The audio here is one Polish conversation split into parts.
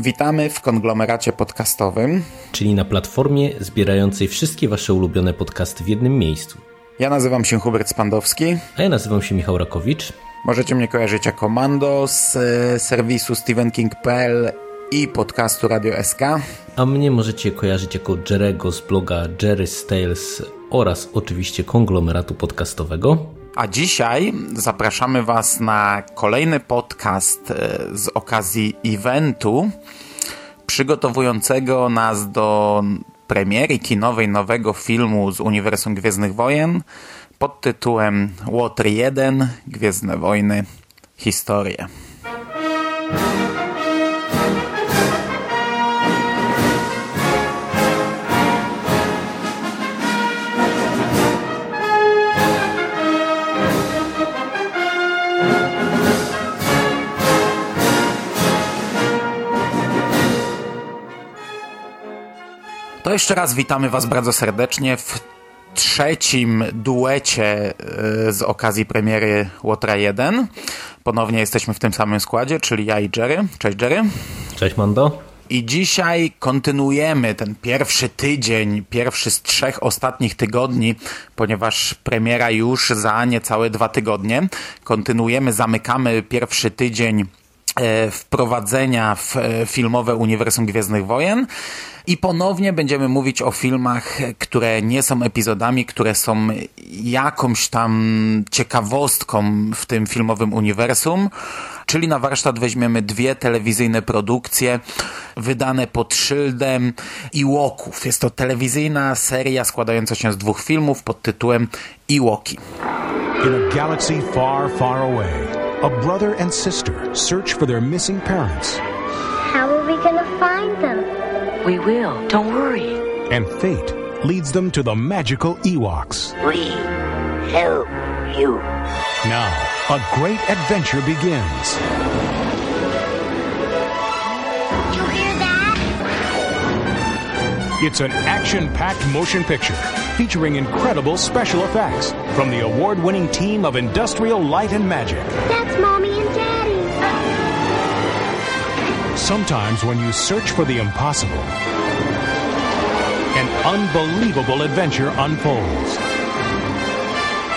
Witamy w konglomeracie podcastowym. Czyli na platformie zbierającej wszystkie wasze ulubione podcasty w jednym miejscu. Ja nazywam się Hubert Spandowski. A ja nazywam się Michał Rakowicz. Możecie mnie kojarzyć jako Mando z e, serwisu stevenking.pl i podcastu Radio SK. A mnie możecie kojarzyć jako Jerego z bloga Jerry's Tales oraz oczywiście konglomeratu podcastowego. A dzisiaj zapraszamy Was na kolejny podcast e, z okazji eventu przygotowującego nas do premiery kinowej nowego filmu z Uniwersum Gwiezdnych Wojen pod tytułem Water 1 Gwiezdne Wojny Historie. Jeszcze raz witamy Was bardzo serdecznie w trzecim duecie y, z okazji premiery Łotra 1. Ponownie jesteśmy w tym samym składzie, czyli ja i Jerry. Cześć Jerry. Cześć Mando. I dzisiaj kontynuujemy ten pierwszy tydzień, pierwszy z trzech ostatnich tygodni, ponieważ premiera już za niecałe dwa tygodnie. Kontynuujemy, zamykamy pierwszy tydzień wprowadzenia w e, filmowe uniwersum Gwiezdnych Wojen. I ponownie będziemy mówić o filmach, które nie są epizodami, które są jakąś tam ciekawostką w tym filmowym uniwersum. Czyli na warsztat weźmiemy dwie telewizyjne produkcje wydane pod szyldem Ewoków. Jest to telewizyjna seria składająca się z dwóch filmów pod tytułem Ewoki. In a galaxy far, far away, a brother and sister search for their missing parents. How are we gonna find them? We will. Don't worry. And fate leads them to the magical Ewoks. We help you. Now, a great adventure begins. It's an action packed motion picture featuring incredible special effects from the award winning team of Industrial Light and Magic. That's Mommy and Daddy. Sometimes, when you search for the impossible, an unbelievable adventure unfolds.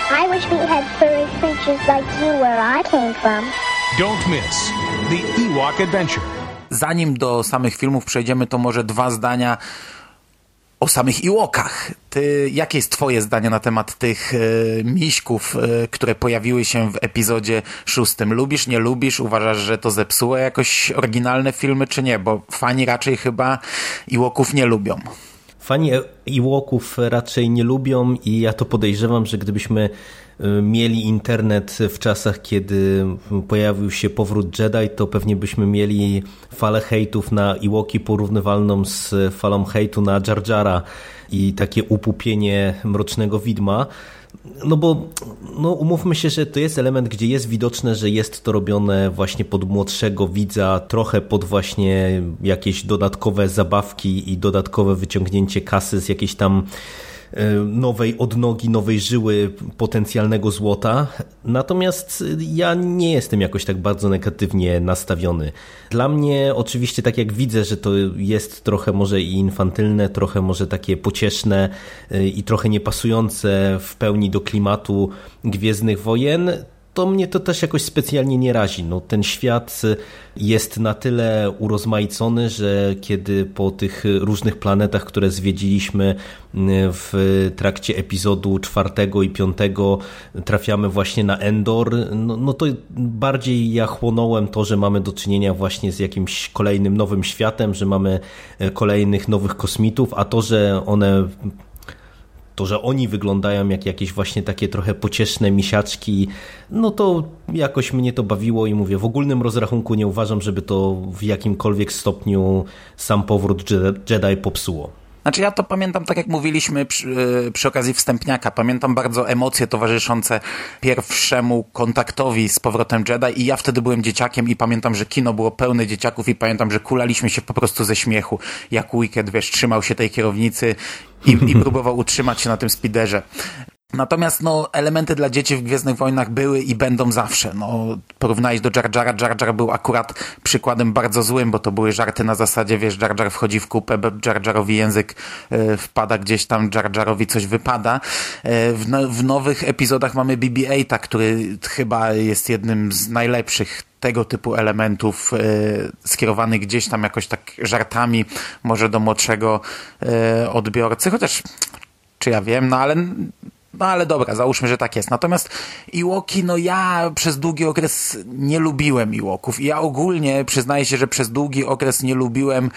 I wish we had furry creatures like you where I came from. Don't miss the Ewok Adventure. Zanim do samych filmów przejdziemy, to może dwa zdania o samych Iłokach. Ty, jakie jest twoje zdanie na temat tych e, miśków, e, które pojawiły się w epizodzie szóstym? Lubisz, nie lubisz? Uważasz, że to zepsuło jakoś oryginalne filmy, czy nie? Bo fani raczej chyba Iłoków nie lubią. Fani Ewoków raczej nie lubią i ja to podejrzewam, że gdybyśmy y, mieli internet w czasach, kiedy pojawił się powrót Jedi, to pewnie byśmy mieli falę hejtów na Ewoki porównywalną z falą hejtu na Jar Jara i takie upupienie Mrocznego Widma. No bo no umówmy się, że to jest element, gdzie jest widoczne, że jest to robione właśnie pod młodszego widza, trochę pod właśnie jakieś dodatkowe zabawki i dodatkowe wyciągnięcie kasy z jakiejś tam nowej odnogi, nowej żyły potencjalnego złota. Natomiast ja nie jestem jakoś tak bardzo negatywnie nastawiony. Dla mnie oczywiście tak jak widzę, że to jest trochę może i infantylne, trochę może takie pocieszne i trochę niepasujące w pełni do klimatu Gwiezdnych Wojen, to mnie to też jakoś specjalnie nie razi. No, ten świat jest na tyle urozmaicony, że kiedy po tych różnych planetach, które zwiedziliśmy w trakcie epizodu czwartego i piątego trafiamy właśnie na Endor, no, no to bardziej ja chłonąłem to, że mamy do czynienia właśnie z jakimś kolejnym nowym światem, że mamy kolejnych nowych kosmitów, a to, że one to, że oni wyglądają jak jakieś właśnie takie trochę pocieszne misiaczki, no to jakoś mnie to bawiło i mówię, w ogólnym rozrachunku nie uważam, żeby to w jakimkolwiek stopniu sam powrót Jedi popsuło. Znaczy ja to pamiętam, tak jak mówiliśmy przy, przy, okazji wstępniaka, pamiętam bardzo emocje towarzyszące pierwszemu kontaktowi z powrotem Jedi i ja wtedy byłem dzieciakiem i pamiętam, że kino było pełne dzieciaków i pamiętam, że kulaliśmy się po prostu ze śmiechu, jak Wicked, wiesz, trzymał się tej kierownicy i, i próbował utrzymać się na tym speederze. Natomiast no, elementy dla dzieci w Gwiezdnych Wojnach były i będą zawsze. No, porównałeś do Jar Jara, Jar Jar był akurat przykładem bardzo złym, bo to były żarty na zasadzie, wiesz, Jar Jar wchodzi w kupę, Jar Jarowi język e, wpada gdzieś tam, Jar Jarowi coś wypada. E, w, no, w nowych epizodach mamy BB-8, który chyba jest jednym z najlepszych tego typu elementów e, skierowanych gdzieś tam jakoś tak żartami, może do młodszego e, odbiorcy, chociaż czy ja wiem, no ale no ale dobra, załóżmy, że tak jest. Natomiast Iłoki, no ja przez długi okres nie lubiłem Iłoków. Ja ogólnie przyznaję się, że przez długi okres nie lubiłem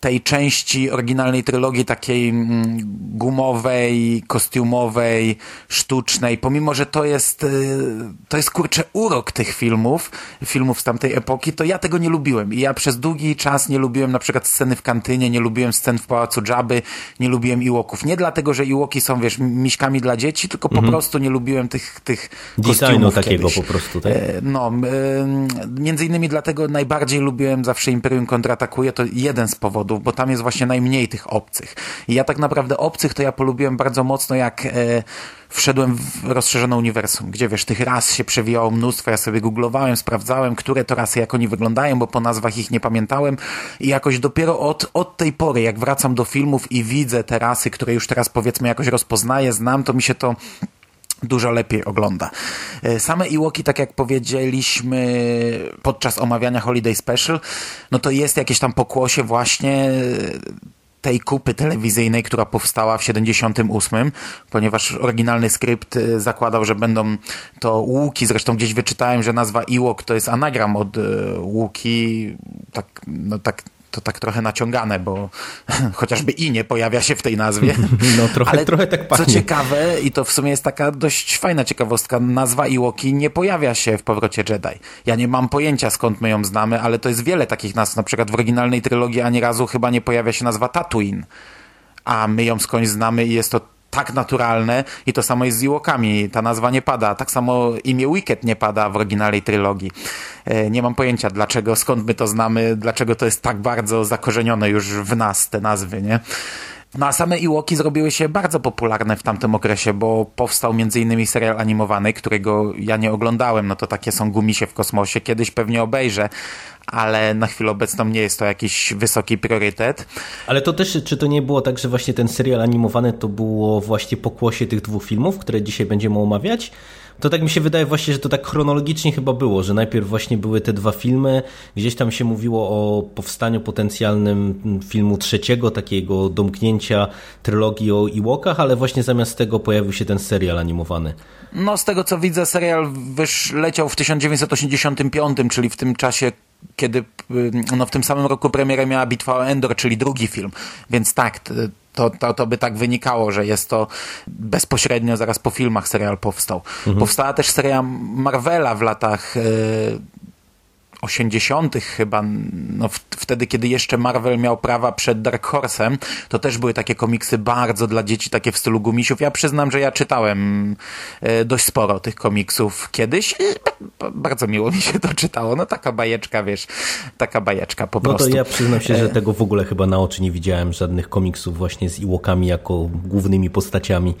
tej części oryginalnej trylogii takiej mm, gumowej, kostiumowej, sztucznej, pomimo, że to jest y, to jest kurczę urok tych filmów, filmów z tamtej epoki, to ja tego nie lubiłem i ja przez długi czas nie lubiłem na przykład sceny w kantynie, nie lubiłem scen w Pałacu Dżaby, nie lubiłem Iłoków. Nie dlatego, że Iłoki są, wiesz, miśkami dla dzieci, tylko mhm. po prostu nie lubiłem tych, tych Designu takiego kiedyś. po prostu, tak? E, no, między innymi dlatego najbardziej lubiłem zawsze Imperium kontratakuje, to jeden z powodów, powodów, bo tam jest właśnie najmniej tych obcych. I ja tak naprawdę obcych to ja polubiłem bardzo mocno, jak e, wszedłem w rozszerzone uniwersum, gdzie wiesz, tych ras się przewijało mnóstwo, ja sobie googlowałem, sprawdzałem, które to rasy, jak oni wyglądają, bo po nazwach ich nie pamiętałem i jakoś dopiero od, od tej pory, jak wracam do filmów i widzę te rasy, które już teraz powiedzmy jakoś rozpoznaję, znam, to mi się to dużo lepiej ogląda. E, same Iłoki, tak jak powiedzieliśmy podczas omawiania Holiday Special, no to jest jakieś tam pokłosie właśnie tej kupy telewizyjnej, która powstała w 78, ponieważ oryginalny skrypt e, zakładał, że będą to łuki, zresztą gdzieś wyczytałem, że nazwa Iłok to jest anagram od e, łuki, tak, no tak to tak trochę naciągane, bo chociażby i nie pojawia się w tej nazwie. No trochę, Ale trochę tak pachnie. Co ciekawe, i to w sumie jest taka dość fajna ciekawostka, nazwa Iwoki nie pojawia się w powrocie Jedi. Ja nie mam pojęcia skąd my ją znamy, ale to jest wiele takich nazw. Na przykład w oryginalnej trylogii ani razu chyba nie pojawia się nazwa Tatooine, a my ją skądś znamy i jest to tak naturalne i to samo jest z Ewokami. Ta nazwa nie pada. Tak samo imię Wicked nie pada w oryginalnej trylogii. E, nie mam pojęcia dlaczego, skąd my to znamy, dlaczego to jest tak bardzo zakorzenione już w nas, te nazwy, nie? No a same Iłoki zrobiły się bardzo popularne w tamtym okresie, bo powstał m.in. serial animowany, którego ja nie oglądałem, no to takie są gumisie w kosmosie, kiedyś pewnie obejrzę, ale na chwilę obecną nie jest to jakiś wysoki priorytet. Ale to też, czy to nie było tak, że właśnie ten serial animowany to było właśnie pokłosie tych dwóch filmów, które dzisiaj będziemy omawiać? To tak mi się wydaje właśnie, że to tak chronologicznie chyba było, że najpierw właśnie były te dwa filmy, gdzieś tam się mówiło o powstaniu potencjalnym filmu trzeciego, takiego domknięcia trylogii o Iwokach, ale właśnie zamiast tego pojawił się ten serial animowany. No z tego co widzę, serial wysz leciał w 1985, czyli w tym czasie, kiedy no, w tym samym roku premierę miała Bitwa o Endor, czyli drugi film. Więc tak, to, to, to by tak wynikało, że jest to bezpośrednio zaraz po filmach serial powstał. Mhm. Powstała też seria Marvela w latach 80. chyba, no wtedy, kiedy jeszcze Marvel miał prawa przed Dark Horse'em, to też były takie komiksy bardzo dla dzieci, takie w stylu gumisiów. Ja przyznam, że ja czytałem e, dość sporo tych komiksów kiedyś. Bardzo miło mi się to czytało. No taka bajeczka, wiesz, taka bajeczka po prostu. No to ja przyznam się, że tego w ogóle chyba na oczy nie widziałem, żadnych komiksów właśnie z Iłokami jako głównymi postaciami.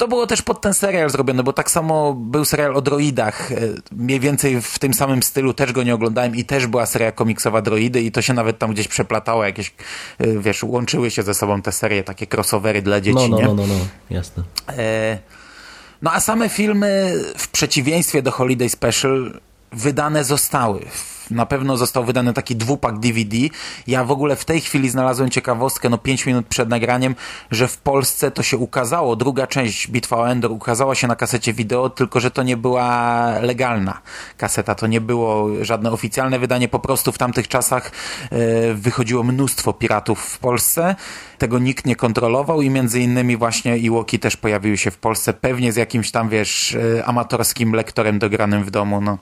To było też pod ten serial zrobione, bo tak samo był serial o droidach, e, mniej więcej w tym samym stylu, też go nie oglądałem i też była seria komiksowa droidy i to się nawet tam gdzieś przeplatało, jakieś, e, wiesz, łączyły się ze sobą te serie, takie crossovery dla dzieci, no, no, nie? No, no, no, jasne. E, no a same filmy, w przeciwieństwie do Holiday Special, wydane zostały na pewno został wydany taki dwupak DVD. Ja w ogóle w tej chwili znalazłem ciekawostkę, no 5 minut przed nagraniem, że w Polsce to się ukazało. Druga część Bitwa o Endor ukazała się na kasecie wideo, tylko że to nie była legalna kaseta. To nie było żadne oficjalne wydanie. Po prostu w tamtych czasach e, wychodziło mnóstwo piratów w Polsce. Tego nikt nie kontrolował i między innymi właśnie Iłoki też pojawiły się w Polsce. Pewnie z jakimś tam, wiesz, e, amatorskim lektorem dogranym w domu. No.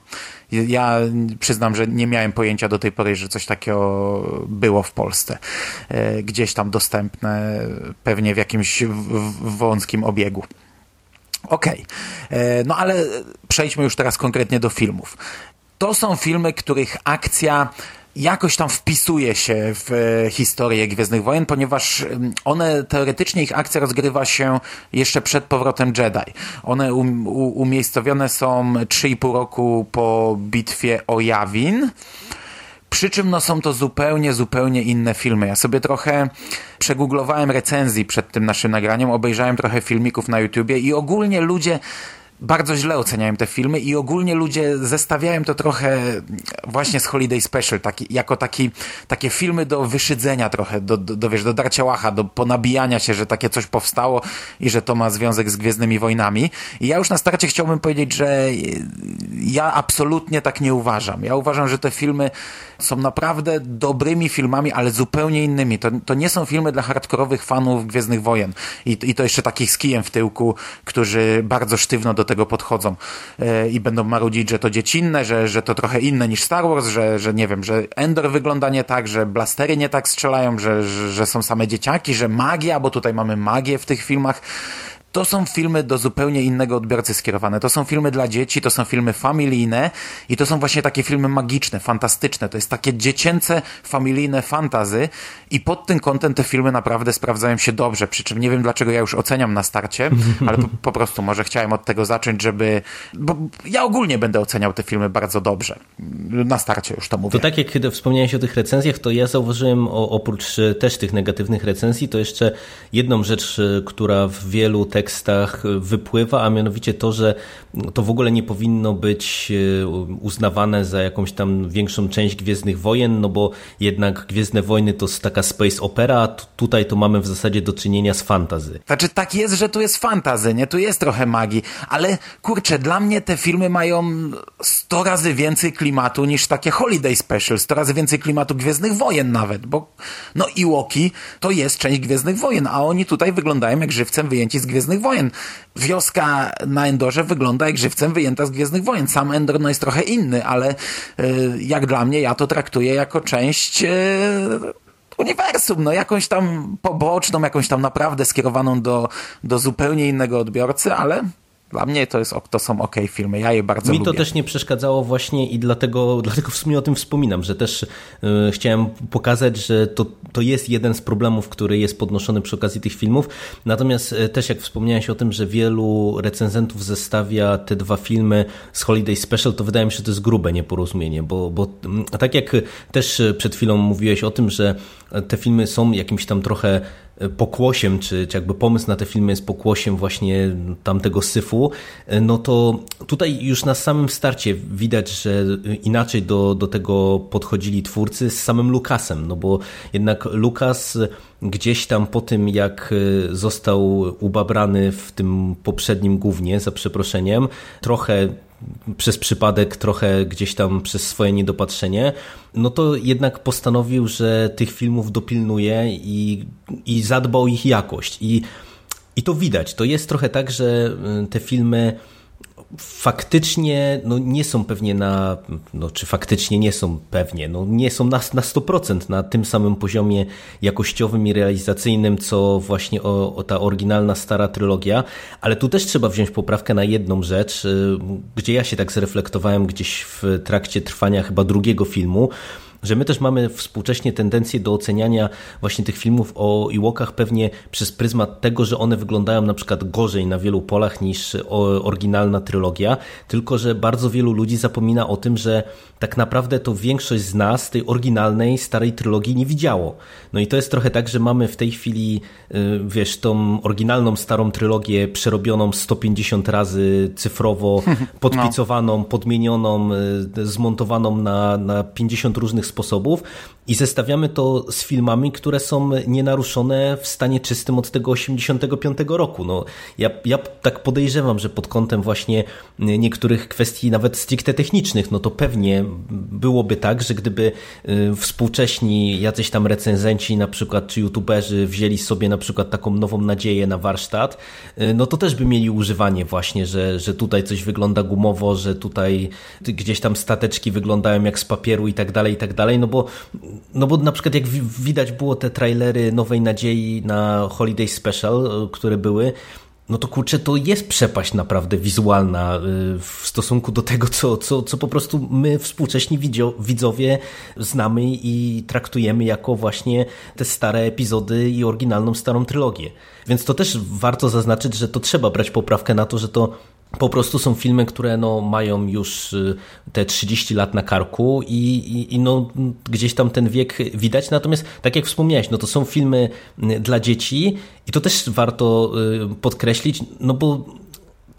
Ja przyznam, że nie miałem pojęcia do tej pory, że coś takiego było w Polsce. E, gdzieś tam dostępne, pewnie w jakimś wąskim obiegu. Okej, okay. no ale przejdźmy już teraz konkretnie do filmów. To są filmy, których akcja jakoś tam wpisuje się w e, historię Gwiezdnych Wojen, ponieważ one, teoretycznie ich akcja rozgrywa się jeszcze przed powrotem Jedi. One um, umiejscowione są 3,5 roku po bitwie o Yavin. Przy czym no, są to zupełnie, zupełnie inne filmy. Ja sobie trochę przegooglowałem recenzji przed tym naszym nagraniem, obejrzałem trochę filmików na YouTubie i ogólnie ludzie bardzo źle oceniałem te filmy i ogólnie ludzie zestawiają to trochę właśnie z Holiday Special, taki, jako taki, takie filmy do wyszydzenia trochę, do, do, do, wiesz, do darcia łacha, do ponabijania się, że takie coś powstało i że to ma związek z Gwiezdnymi Wojnami. I ja już na starcie chciałbym powiedzieć, że ja absolutnie tak nie uważam. Ja uważam, że te filmy są naprawdę dobrymi filmami, ale zupełnie innymi. To, to nie są filmy dla hardkorowych fanów Gwiezdnych Wojen. I, I to jeszcze takich z kijem w tyłku, którzy bardzo sztywno do tego podchodzą e, i będą marudzić, że to dziecinne, że, że to trochę inne niż Star Wars, że, że nie wiem, że Endor wygląda nie tak, że blastery nie tak strzelają, że, że, że są same dzieciaki, że magia, bo tutaj mamy magię w tych filmach to są filmy do zupełnie innego odbiorcy skierowane. To są filmy dla dzieci, to są filmy familijne i to są właśnie takie filmy magiczne, fantastyczne. To jest takie dziecięce, familijne fantazy i pod tym kątem te filmy naprawdę sprawdzają się dobrze. Przy czym nie wiem, dlaczego ja już oceniam na starcie, ale po, po prostu może chciałem od tego zacząć, żeby... Bo ja ogólnie będę oceniał te filmy bardzo dobrze. Na starcie już to mówię. To tak jak wspomniałeś o tych recenzjach, to ja zauważyłem o, oprócz e, też tych negatywnych recenzji, to jeszcze jedną rzecz, e, która w wielu tekstach wypływa, a mianowicie to, że to w ogóle nie powinno być e, uznawane za jakąś tam większą część Gwiezdnych Wojen, no bo jednak Gwiezdne Wojny to taka space opera, a tutaj to mamy w zasadzie do czynienia z fantazy. Znaczy tak jest, że tu jest fantazy, nie? Tu jest trochę magii, ale kurczę, dla mnie te filmy mają 100 razy więcej klimatu niż takie Holiday Special, 100 razy więcej klimatu Gwiezdnych Wojen nawet, bo no Iłoki to jest część Gwiezdnych Wojen, a oni tutaj wyglądają jak żywcem wyjęci z Gwiezdnych Wojen. Wioska na Endorze wygląda jak żywcem wyjęta z Gwiezdnych Wojen. Sam Endor no, jest trochę inny, ale y, jak dla mnie ja to traktuję jako część y, uniwersum, no jakąś tam poboczną, jakąś tam naprawdę skierowaną do, do zupełnie innego odbiorcy, ale dla mnie to, jest, to są ok filmy, ja je bardzo Mi lubię. Mi to też nie przeszkadzało właśnie i dlatego, dlatego w sumie o tym wspominam, że też y, chciałem pokazać, że to, to jest jeden z problemów, który jest podnoszony przy okazji tych filmów. Natomiast y, też jak wspomniałeś o tym, że wielu recenzentów zestawia te dwa filmy z Holiday Special, to wydaje mi się, że to jest grube nieporozumienie, bo, bo tak jak też przed chwilą mówiłeś o tym, że te filmy są jakimś tam trochę pokłosiem, czy, czy jakby pomysł na te filmy jest pokłosiem właśnie tamtego syfu, no to tutaj już na samym starcie widać, że inaczej do, do tego podchodzili twórcy z samym Lukasem, no bo jednak Lukas gdzieś tam po tym, jak został ubabrany w tym poprzednim głównie, za przeproszeniem, trochę przez przypadek, trochę gdzieś tam przez swoje niedopatrzenie, no to jednak postanowił, że tych filmów dopilnuje i, i zadbał ich jakość. I, I to widać. To jest trochę tak, że te filmy faktycznie no, nie są pewnie na, no, czy faktycznie nie są pewnie, no, nie są na, na 100% na tym samym poziomie jakościowym i realizacyjnym, co właśnie o, o ta oryginalna stara trylogia, ale tu też trzeba wziąć poprawkę na jedną rzecz, y, gdzie ja się tak zreflektowałem gdzieś w trakcie trwania chyba drugiego filmu, że my też mamy współcześnie tendencję do oceniania właśnie tych filmów o Ewokach pewnie przez pryzmat tego, że one wyglądają na przykład gorzej na wielu polach niż oryginalna trylogia, tylko że bardzo wielu ludzi zapomina o tym, że tak naprawdę to większość z nas tej oryginalnej, starej trylogii nie widziało. No i to jest trochę tak, że mamy w tej chwili, y, wiesz, tą oryginalną, starą trylogię przerobioną 150 razy cyfrowo, podpicowaną, podmienioną, y, zmontowaną na, na 50 różnych sposobów i zestawiamy to z filmami, które są nienaruszone w stanie czystym od tego 85 roku. No, ja, ja tak podejrzewam, że pod kątem właśnie niektórych kwestii nawet stricte technicznych, no to pewnie byłoby tak, że gdyby y, współcześni jacyś tam recenzenci na przykład, czy youtuberzy wzięli sobie na przykład taką nową nadzieję na warsztat, y, no to też by mieli używanie właśnie, że, że tutaj coś wygląda gumowo, że tutaj gdzieś tam stateczki wyglądają jak z papieru i tak dalej, i tak dalej, no bo no bo na przykład jak widać było te trailery Nowej Nadziei na Holiday Special, y, które były, no to kurczę, to jest przepaść naprawdę wizualna y, w stosunku do tego, co, co, co po prostu my współcześni widzowie znamy i traktujemy jako właśnie te stare epizody i oryginalną starą trylogię. Więc to też warto zaznaczyć, że to trzeba brać poprawkę na to, że to po prostu są filmy, które no, mają już y, te 30 lat na karku i, i, i, no, gdzieś tam ten wiek widać. Natomiast, tak jak wspomniałeś, no, to są filmy y, dla dzieci i to też warto y, podkreślić, no bo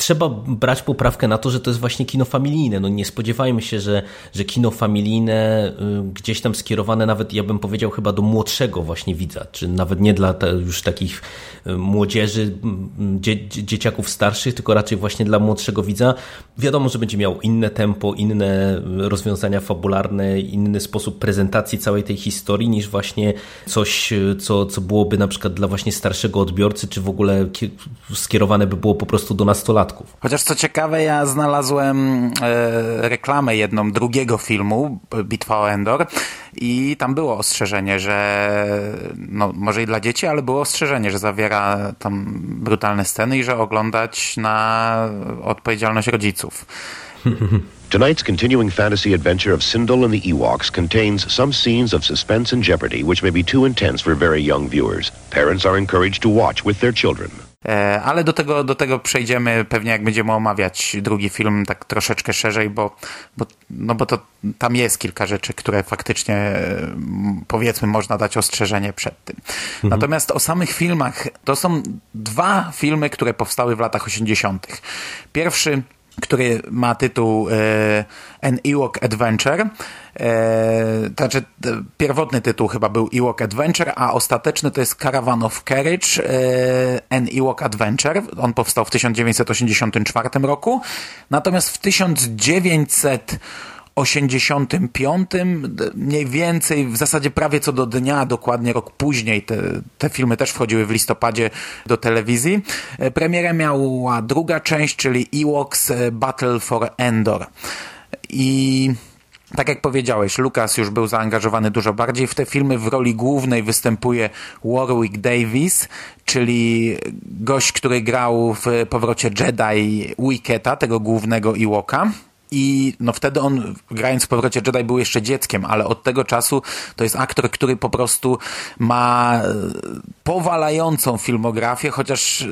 trzeba brać poprawkę na to, że to jest właśnie kino familijne. No nie spodziewajmy się, że, że kino familijne y, gdzieś tam skierowane nawet, ja bym powiedział, chyba do młodszego właśnie widza, czy nawet nie dla już takich y, młodzieży, dzie, dzieciaków starszych, tylko raczej właśnie dla młodszego widza. Wiadomo, że będzie miał inne tempo, inne rozwiązania fabularne, inny sposób prezentacji całej tej historii niż właśnie coś, co, co byłoby na przykład dla właśnie starszego odbiorcy, czy w ogóle skierowane by było po prostu do nastolatków przypadków. Chociaż co ciekawe, ja znalazłem e, reklamę jedną drugiego filmu, Bitwa o Endor i tam było ostrzeżenie, że no, może i dla dzieci, ale było ostrzeżenie, że zawiera tam brutalne sceny i że oglądać na odpowiedzialność rodziców. Tonight's continuing fantasy adventure of Sindel and the Ewoks contains some scenes of suspense and jeopardy which may be too intense for very young viewers. Parents are encouraged to watch with their children. E, ale do tego, do tego przejdziemy pewnie jak będziemy omawiać drugi film tak troszeczkę szerzej, bo, bo, no bo to tam jest kilka rzeczy, które faktycznie e, powiedzmy można dać ostrzeżenie przed tym. Mhm. Natomiast o samych filmach, to są dwa filmy, które powstały w latach 80. Pierwszy który ma tytuł e, An Ewok Adventure. E, to znaczy, pierwotny tytuł chyba był Ewok Adventure, a ostateczny to jest Caravan of Carriage e, An Ewok Adventure. On powstał w 1984 roku. Natomiast w 1900 85, mniej więcej, w zasadzie prawie co do dnia, dokładnie rok później, te, te filmy też wchodziły w listopadzie do telewizji. E, premierę miała druga część, czyli Ewoks e, Battle for Endor. I tak jak powiedziałeś, Lucas już był zaangażowany dużo bardziej w te filmy. W roli głównej występuje Warwick Davis, czyli gość, który grał w powrocie Jedi Wicketa, tego głównego Ewoka. I no wtedy on, grając w powrocie Jedi, był jeszcze dzieckiem, ale od tego czasu to jest aktor, który po prostu ma e, powalającą filmografię, chociaż e,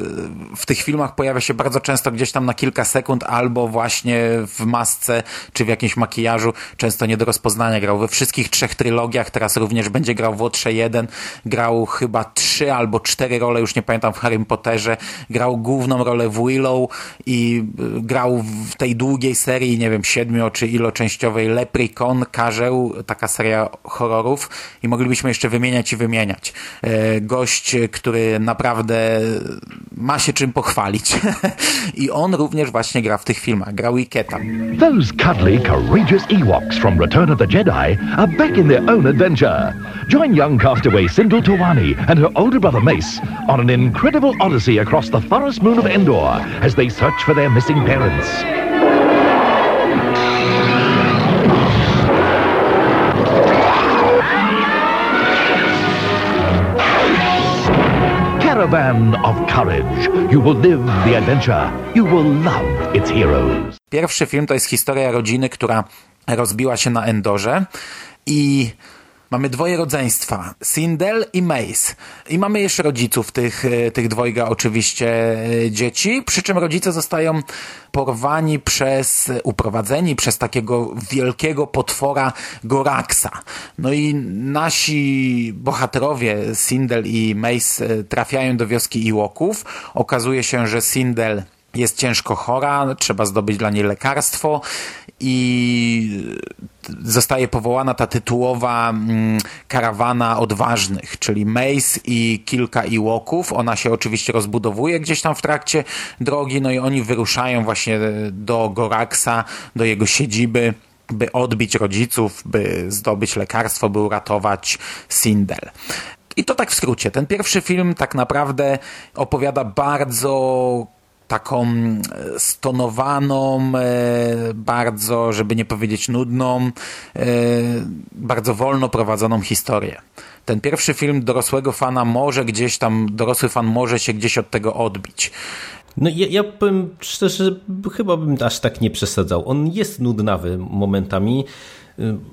w tych filmach pojawia się bardzo często gdzieś tam na kilka sekund, albo właśnie w masce, czy w jakimś makijażu, często nie do rozpoznania. Grał we wszystkich trzech trylogiach, teraz również będzie grał w Łotrze 1, grał chyba trzy albo cztery role, już nie pamiętam, w Harry Potterze, grał główną rolę w Willow i e, grał w tej długiej serii, nie nie wiem, siedmiu czy iloczęściowej Leprechaun, Karzeł, taka seria horrorów i moglibyśmy jeszcze wymieniać i wymieniać. E, gość, który naprawdę ma się czym pochwalić. I on również właśnie gra w tych filmach. Grał Wicketa. Those cuddly, courageous Ewoks from Return of the Jedi are back in their own adventure. Join young castaway Sindel Tawani and her older brother Mace on an incredible odyssey across the forest moon of Endor as they search for their missing parents. Caravan of courage. You will live the adventure. You will love its heroes. Pierwszy film to jest historia rodziny, która rozbiła się na Endorze i Mamy dwoje rodzeństwa, Sindel i Mace. I mamy jeszcze rodziców tych, e, tych dwojga oczywiście e, dzieci, przy czym rodzice zostają porwani przez, uprowadzeni przez takiego wielkiego potwora Goraxa. No i nasi bohaterowie, Sindel i Mace, e, trafiają do wioski Iłoków. Okazuje się, że Sindel jest ciężko chora, trzeba zdobyć dla niej lekarstwo i zostaje powołana ta tytułowa mm, karawana odważnych, czyli Mace i kilka Iłoków. Ona się oczywiście rozbudowuje gdzieś tam w trakcie drogi, no i oni wyruszają właśnie do Goraksa, do jego siedziby by odbić rodziców, by zdobyć lekarstwo, by uratować Sindel. I to tak w skrócie. Ten pierwszy film tak naprawdę opowiada bardzo taką e, stonowaną, e, bardzo, żeby nie powiedzieć nudną, e, bardzo wolno prowadzoną historię. Ten pierwszy film dorosłego fana może gdzieś tam, dorosły fan może się gdzieś od tego odbić. No ja, ja powiem szczerze, chyba bym aż tak nie przesadzał. On jest nudnawy momentami,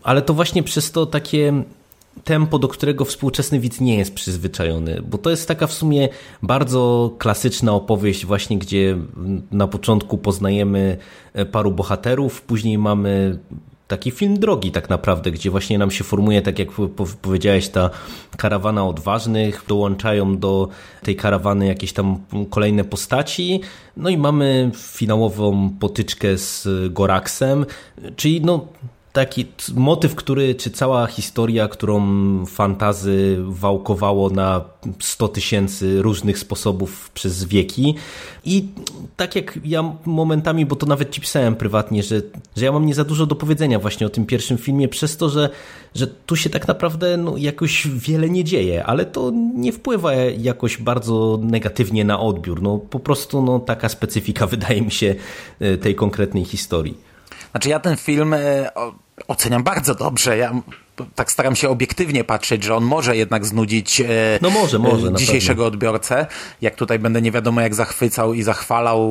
ale to właśnie przez to takie tempo, do którego współczesny widz nie jest przyzwyczajony, bo to jest taka w sumie bardzo klasyczna opowieść właśnie, gdzie na początku poznajemy e, paru bohaterów, później mamy taki film drogi tak naprawdę, gdzie właśnie nam się formuje, tak jak powiedziałeś, ta karawana odważnych, dołączają do tej karawany jakieś tam kolejne postaci, no i mamy finałową potyczkę z Goraksem, czyli no taki motyw, który, czy cała historia, którą fantazy wałkowało na 100 tysięcy różnych sposobów przez wieki. I tak jak ja momentami, bo to nawet ci pisałem prywatnie, że, że ja mam nie za dużo do powiedzenia właśnie o tym pierwszym filmie, przez to, że, że tu się tak naprawdę no, jakoś wiele nie dzieje, ale to nie wpływa jakoś bardzo negatywnie na odbiór. No, po prostu no, taka specyfika wydaje mi się e, tej konkretnej historii. Znaczy ja ten film e, oceniam bardzo dobrze. Ja tak staram się obiektywnie patrzeć, że on może jednak znudzić e, no może, może, dzisiejszego odbiorcę. Jak tutaj będę nie wiadomo jak zachwycał i zachwalał,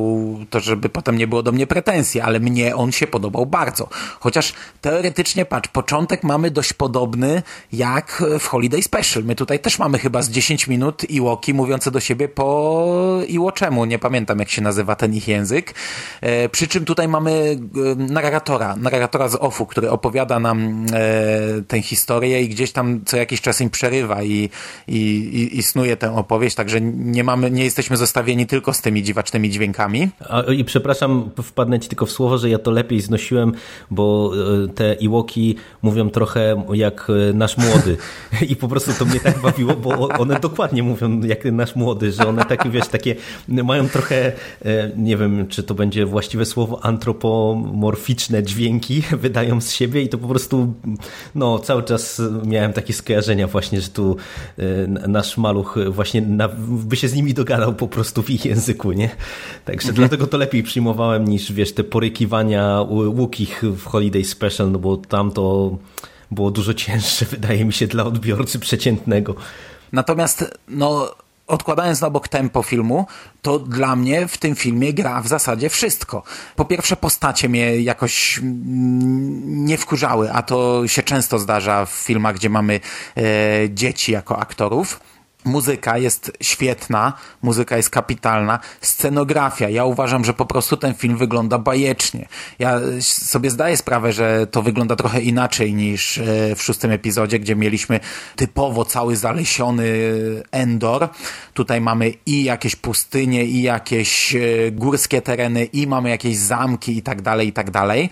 to żeby potem nie było do mnie pretensji, ale mnie on się podobał bardzo. Chociaż teoretycznie, patrz, początek mamy dość podobny jak w Holiday Special. My tutaj też mamy chyba z 10 minut Iłoki mówiące do siebie po Iłoczemu. Nie pamiętam jak się nazywa ten ich język. E, przy czym tutaj mamy e, narratora, narratora z OFU, który opowiada nam e, tę historię i gdzieś tam co jakiś czas im przerywa i, i, i, i snuje tę opowieść, także nie mamy, nie jesteśmy zostawieni tylko z tymi dziwacznymi dźwiękami. A, I przepraszam, wpadnę ci tylko w słowo, że ja to lepiej znosiłem, bo e, te Iłoki mówią trochę jak e, nasz młody i po prostu to mnie tak bawiło, bo one dokładnie mówią jak nasz młody, że one takie, wiesz, takie mają trochę, e, nie wiem, czy to będzie właściwe słowo, antropomorficzne dźwięki wydają z siebie i to po prostu no cały czas miałem takie skojarzenia właśnie, że tu e, nasz maluch właśnie na, by się z nimi dogadał po prostu w ich języku, nie? Także mhm. dlatego to lepiej przyjmowałem niż, wiesz, te porykiwania łukich w Holiday Special, no bo tam to było dużo cięższe, wydaje mi się, dla odbiorcy przeciętnego. Natomiast, no odkładając na bok tempo filmu, to dla mnie w tym filmie gra w zasadzie wszystko. Po pierwsze, postacie mnie jakoś mm, nie wkurzały, a to się często zdarza w filmach, gdzie mamy e, dzieci jako aktorów. Muzyka jest świetna, muzyka jest kapitalna, scenografia. Ja uważam, że po prostu ten film wygląda bajecznie. Ja sobie zdaję sprawę, że to wygląda trochę inaczej niż e, w szóstym epizodzie, gdzie mieliśmy typowo cały zalesiony Endor. Tutaj mamy i jakieś pustynie, i jakieś e, górskie tereny, i mamy jakieś zamki i tak dalej, i tak dalej.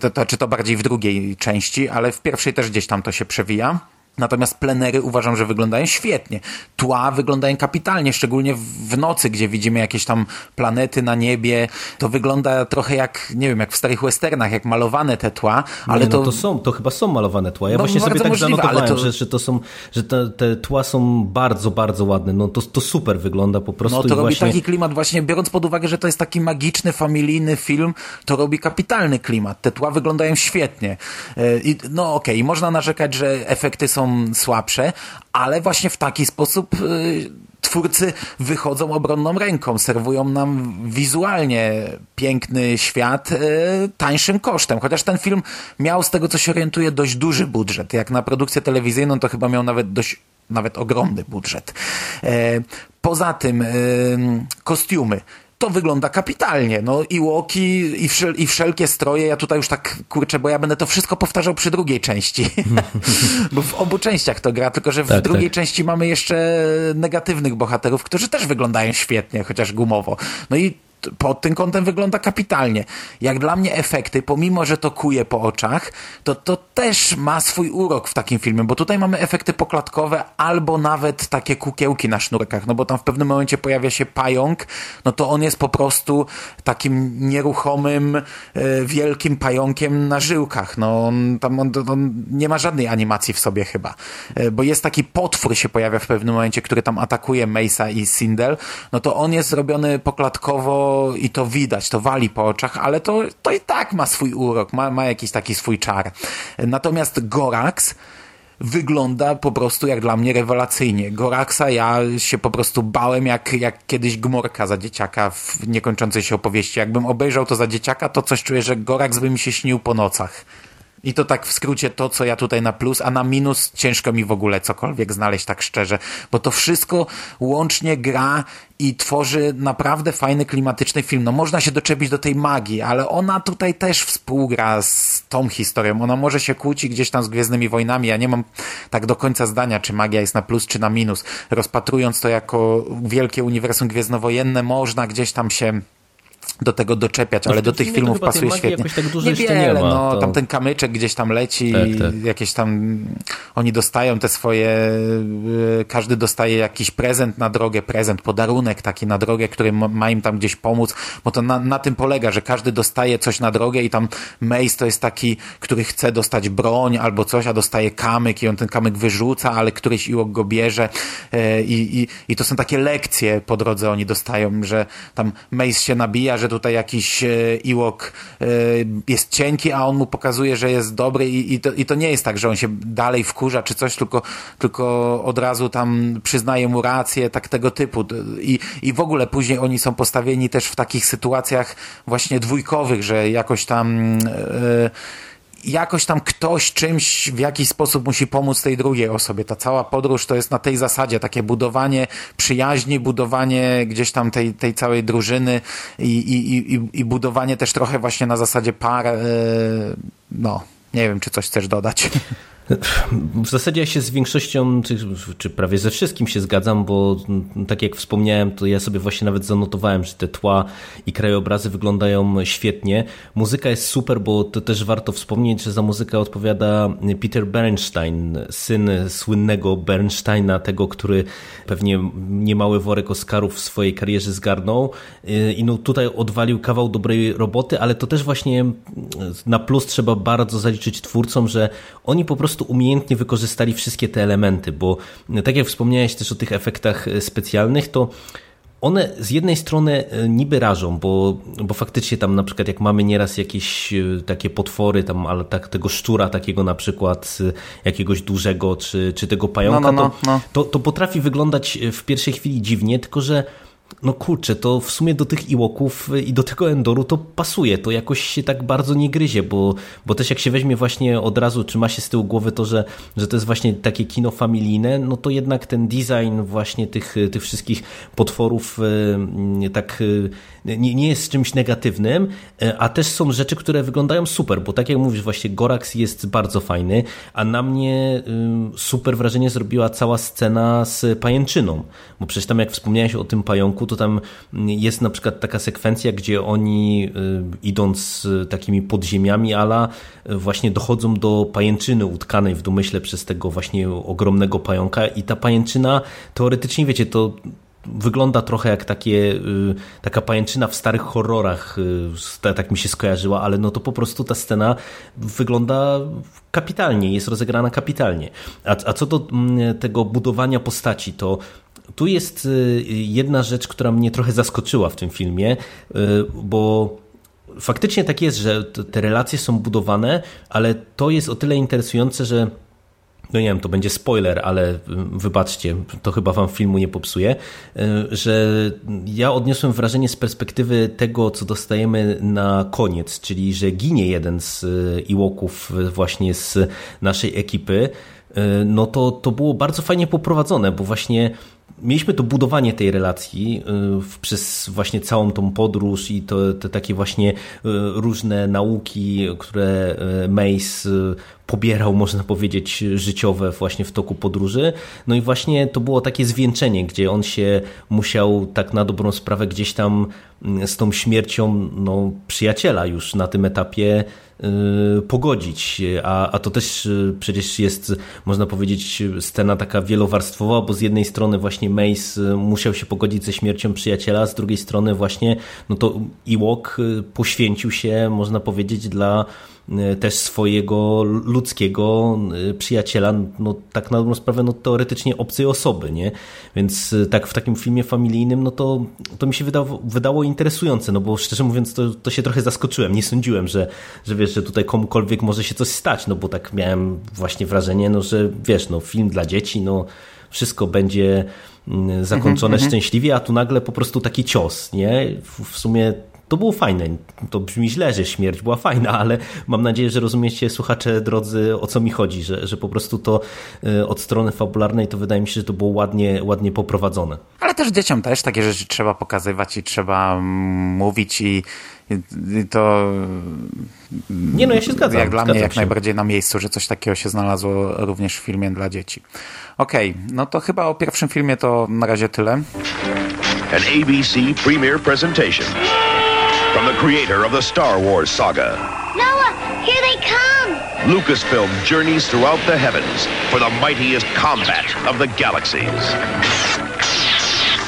To, to, czy to bardziej w drugiej części, ale w pierwszej też gdzieś tam to się przewija. Natomiast plenery uważam, że wyglądają świetnie. Tła wyglądają kapitalnie, szczególnie w nocy, gdzie widzimy jakieś tam planety na niebie. To wygląda trochę jak, nie wiem, jak w starych westernach, jak malowane te tła, ale nie, no, to... to są, to chyba są malowane tła. Ja no, właśnie sobie tak możliwe, zanotowałem, to... że, że to są, że te, te, tła są bardzo, bardzo ładne. No to, to super wygląda po prostu. No to robi właśnie... taki klimat właśnie, biorąc pod uwagę, że to jest taki magiczny, familijny film, to robi kapitalny klimat. Te tła wyglądają świetnie. E, I, no okej, okay, można narzekać, że efekty są słabsze, ale właśnie w taki sposób y, twórcy wychodzą obronną ręką, serwują nam wizualnie piękny świat e, tańszym kosztem. Chociaż ten film miał, z tego co się orientuje, dość duży budżet. Jak na produkcję telewizyjną, to chyba miał nawet dość nawet ogromny budżet. E, poza tym kostiumy to wygląda kapitalnie. No i łoki, i, wszel i wszelkie stroje. Ja tutaj już tak kurczę, bo ja będę to wszystko powtarzał przy drugiej części. bo w obu częściach to gra, tylko że w Tak, drugiej tak. części mamy jeszcze negatywnych bohaterów, którzy też wyglądają świetnie, chociaż gumowo. No i pod tym kątem wygląda kapitalnie. Jak dla mnie efekty, pomimo, że to kuje po oczach, to to też ma swój urok w takim filmie, bo tutaj mamy efekty poklatkowe albo nawet takie kukiełki na sznurkach, no bo tam w pewnym momencie pojawia się pająk, no to on jest po prostu takim nieruchomym, e, wielkim pająkiem na żyłkach. No on, tam on, on nie ma żadnej animacji w sobie chyba, E, bo jest taki potwór się pojawia w pewnym momencie, który tam atakuje Mace'a i Sindel, no to on jest robiony poklatkowo i to widać, to wali po oczach, ale to, to i tak ma swój urok, ma, ma jakiś taki swój czar. Natomiast Gorax wygląda po prostu jak dla mnie rewelacyjnie. Goraxa ja się po prostu bałem jak, jak kiedyś Gmorka za dzieciaka w niekończącej się opowieści. Jakbym obejrzał to za dzieciaka, to coś czuję, że Gorax by mi się śnił po nocach. I to tak w skrócie to, co ja tutaj na plus, a na minus ciężko mi w ogóle cokolwiek znaleźć tak szczerze, bo to wszystko łącznie gra i tworzy naprawdę fajny, klimatyczny film. No można się doczepić do tej magii, ale ona tutaj też współgra z tą historią. Ona może się kłóci gdzieś tam z Gwiezdnymi Wojnami. Ja nie mam tak do końca zdania, czy magia jest na plus, czy na minus. Rozpatrując to jako wielkie uniwersum gwiezdnowojenne, można gdzieś tam się do tego doczepiać, No ale do tych filmów pasuje świetnie. tak dużo Niewiele, nie ma, no, to- tam ten kamyczek gdzieś tam leci, Tak, tak. jakieś tam oni dostają te swoje, y, każdy dostaje jakiś prezent na drogę, prezent, podarunek taki na drogę, który ma- im tam gdzieś pomóc, bo to na, na tym polega, że każdy dostaje coś na drogę i tam Mace to jest taki, który chce dostać broń albo coś, a dostaje kamyk i on ten kamyk wyrzuca, ale któryś Iłok go bierze e, i, i, i to są takie lekcje po drodze oni dostają, że tam Mace się nabija, że tutaj jakiś e, Iłok e, jest cienki, a on mu pokazuje, że jest dobry i, i, to, i to nie jest tak, że on się dalej wkurza czy coś, tylko, tylko od razu tam przyznaje mu rację, tak tego typu. I, I w ogóle później oni są postawieni też w takich sytuacjach właśnie dwójkowych, że jakoś tam e, jakoś tam ktoś czymś w jakiś sposób musi pomóc tej drugiej osobie. Ta cała podróż to jest na tej zasadzie takie budowanie przyjaźni, budowanie gdzieś tam tej, tej całej drużyny i, i, i, i budowanie też trochę właśnie na zasadzie par. e, No, nie wiem, czy coś chcesz dodać. W zasadzie ja się z większością, czy, prawie ze wszystkim się zgadzam, bo mm, tak jak wspomniałem, to ja sobie właśnie nawet zanotowałem, że te tła i krajobrazy wyglądają świetnie. Muzyka jest super, bo to też warto wspomnieć, że za muzykę odpowiada Peter Bernstein, syn słynnego Bernsteina, tego, który pewnie niemały worek Oscarów w swojej karierze zgarnął. I no tutaj odwalił kawał dobrej roboty, ale to też właśnie na plus trzeba bardzo zaliczyć twórcom, że oni po prostu umiejętnie wykorzystali wszystkie te elementy, bo tak jak wspomniałeś też o tych efektach specjalnych, to one z jednej strony e, niby rażą, bo, bo faktycznie tam na przykład jak mamy nieraz jakieś e, takie potwory, tam, ale tak, tego szczura takiego na przykład, e, jakiegoś dużego, czy, czy tego pająka, No, no, no, to, no. To, to potrafi wyglądać w pierwszej chwili dziwnie, tylko że no kurczę, to w sumie do tych Iłoków i do tego Endoru to pasuje, to jakoś się tak bardzo nie gryzie, bo, bo też jak się weźmie właśnie od razu, czy ma się z tyłu głowy to, że, że to jest właśnie takie kino familijne, no to jednak ten design właśnie tych, tych wszystkich potworów e, tak nie, nie jest czymś negatywnym, e, a też są rzeczy, które wyglądają super, bo tak jak mówisz, właśnie Gorax jest bardzo fajny, a na mnie super wrażenie zrobiła cała scena z pajęczyną, bo przecież tam jak wspomniałeś o tym pająku, to tam jest na przykład taka sekwencja, gdzie oni y, idąc takimi podziemiami ala y, właśnie dochodzą do pajęczyny utkanej w domyśle przez tego właśnie ogromnego pająka i ta pajęczyna teoretycznie, wiecie, to wygląda trochę jak takie, y, taka pajęczyna w starych horrorach, y, tak mi się skojarzyła, ale no to po prostu ta scena wygląda kapitalnie, jest rozegrana kapitalnie. A, a co do mm, tego budowania postaci, to tu jest y, jedna rzecz, która mnie trochę zaskoczyła w tym filmie, bo faktycznie tak jest, że te relacje są budowane, ale to jest o tyle interesujące, że no nie wiem, to będzie spoiler, ale wybaczcie, to chyba wam filmu nie popsuje, że ja odniosłem wrażenie z perspektywy tego, co dostajemy na koniec, czyli że ginie jeden z Iłoków właśnie z naszej ekipy, no to, to było bardzo fajnie poprowadzone, bo właśnie mieliśmy to budowanie tej relacji y, przez właśnie całą tą podróż i to, te takie właśnie y, różne nauki, które y, Mace pobierał, można powiedzieć, życiowe właśnie w toku podróży. No i właśnie to było takie zwieńczenie, gdzie on się musiał tak na dobrą sprawę gdzieś tam mm, z tą śmiercią no, przyjaciela już na tym etapie Y, pogodzić. A, a to też y, przecież jest, można powiedzieć, scena taka wielowarstwowa, bo z jednej strony właśnie Mace y, musiał się pogodzić ze śmiercią przyjaciela, z drugiej strony właśnie no to Ewok poświęcił się, można powiedzieć, dla Y, też swojego ludzkiego y, przyjaciela, no tak na dobrą sprawę, no teoretycznie obcej osoby, nie? Więc y, tak w takim filmie familijnym, no to, to mi się wydało, wydało interesujące, no bo szczerze mówiąc, to, to się trochę zaskoczyłem, nie sądziłem, że, że wiesz, że tutaj komukolwiek może się coś stać, no bo tak miałem właśnie wrażenie, no że wiesz, no film dla dzieci, no wszystko będzie mm, zakończone mm -hmm. szczęśliwie, a tu nagle po prostu taki cios, nie? W, w sumie to było fajne. To brzmi źle, że śmierć była fajna, ale mam nadzieję, że rozumiecie, słuchacze drodzy, o co mi chodzi, że, że po prostu to e, od strony fabularnej to wydaje mi się, że to było ładnie, ładnie poprowadzone. Ale też dzieciom też takie rzeczy trzeba pokazywać i trzeba mm, mówić i, i to nie no, ja się zgadzam. Jak dla mnie jak się. najbardziej na miejscu, że coś takiego się znalazło również w filmie dla dzieci. Okej, okay, no to chyba o pierwszym filmie to na razie tyle. An ABC premiere presentation. From the creator of the Star Wars saga. Noah, here they come! Lucasfilm journeys throughout the heavens for the mightiest combat of the galaxies.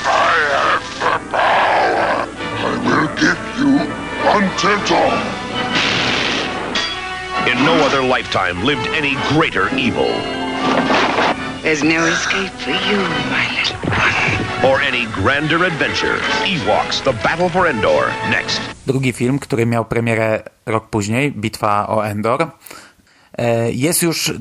I have the power. I will give you until In no other lifetime lived any greater evil. There's no escape for you, my little one. Or any grander adventure. Ewoks, The Battle for Endor, next. Drugi film, który miał premierę rok później, Bitwa o Endor, e, jest już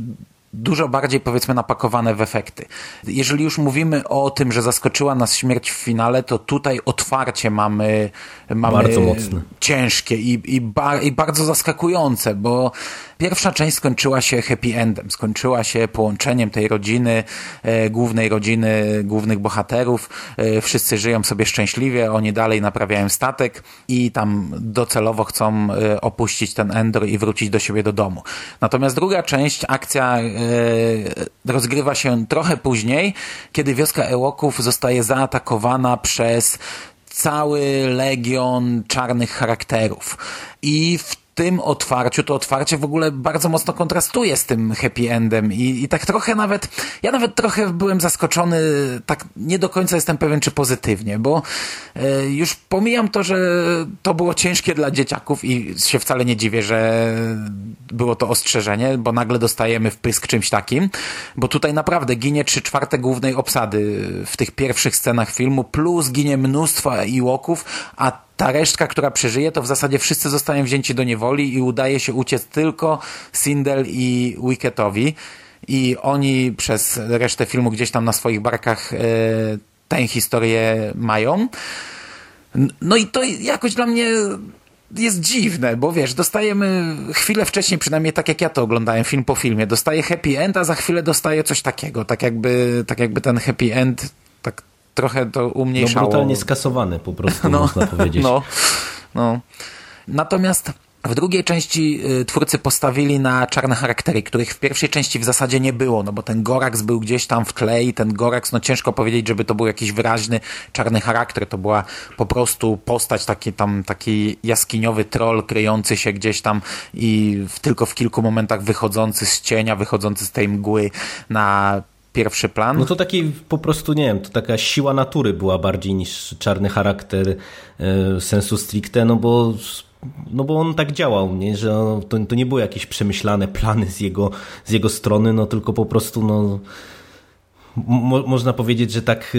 dużo bardziej powiedzmy napakowane w efekty. Jeżeli już mówimy o tym, że zaskoczyła nas śmierć w finale, to tutaj otwarcie mamy, mamy bardzo mocne. ciężkie i, i, bar, i bardzo zaskakujące, bo pierwsza część skończyła się happy endem, skończyła się połączeniem tej rodziny, e, głównej rodziny, głównych bohaterów. E, wszyscy żyją sobie szczęśliwie, oni dalej naprawiają statek i tam docelowo chcą e, opuścić ten Endor i wrócić do siebie do domu. Natomiast druga część, akcja e, rozgrywa się trochę później, kiedy wioska Ełoków zostaje zaatakowana przez cały legion czarnych charakterów. I w tym otwarciu, to otwarcie w ogóle bardzo mocno kontrastuje z tym happy endem. I, i tak trochę nawet, ja nawet trochę byłem zaskoczony, tak nie do końca jestem pewien, czy pozytywnie, bo e, już pomijam to, że to było ciężkie dla dzieciaków i się wcale nie dziwię, że było to ostrzeżenie, bo nagle dostajemy wpysk czymś takim, bo tutaj naprawdę ginie trzy czwarte głównej obsady w tych pierwszych scenach filmu, plus ginie mnóstwo iłoków, a ta resztka, która przeżyje, to w zasadzie wszyscy zostają wzięci do niewoli i udaje się uciec tylko Sindel i Wicketowi. I oni przez resztę filmu gdzieś tam na swoich barkach e, tę historię mają. No i to jakoś dla mnie jest dziwne, bo wiesz, dostajemy chwilę wcześniej, przynajmniej tak jak ja to oglądałem film po filmie, dostaję happy end, a za chwilę dostaję coś takiego, tak jakby, tak jakby ten happy end tak trochę to umniejszało. No brutalnie skasowany po prostu, no, można powiedzieć. No, no. Natomiast w drugiej części y, twórcy postawili na czarne charaktery, których w pierwszej części w zasadzie nie było, no bo ten Gorax był gdzieś tam w tle i ten Gorax, no ciężko powiedzieć, żeby to był jakiś wyraźny czarny charakter, to była po prostu postać, taki tam, taki jaskiniowy troll kryjący się gdzieś tam i w, tylko w kilku momentach wychodzący z cienia, wychodzący z tej mgły na pierwszy plan. No to taki po prostu, nie wiem, to taka siła natury była bardziej niż czarny charakter e, sensu stricte, no bo no bo on tak działał, nie? że to, to nie były jakieś przemyślane plany z jego, z jego strony, no tylko po prostu no, mo można powiedzieć, że tak,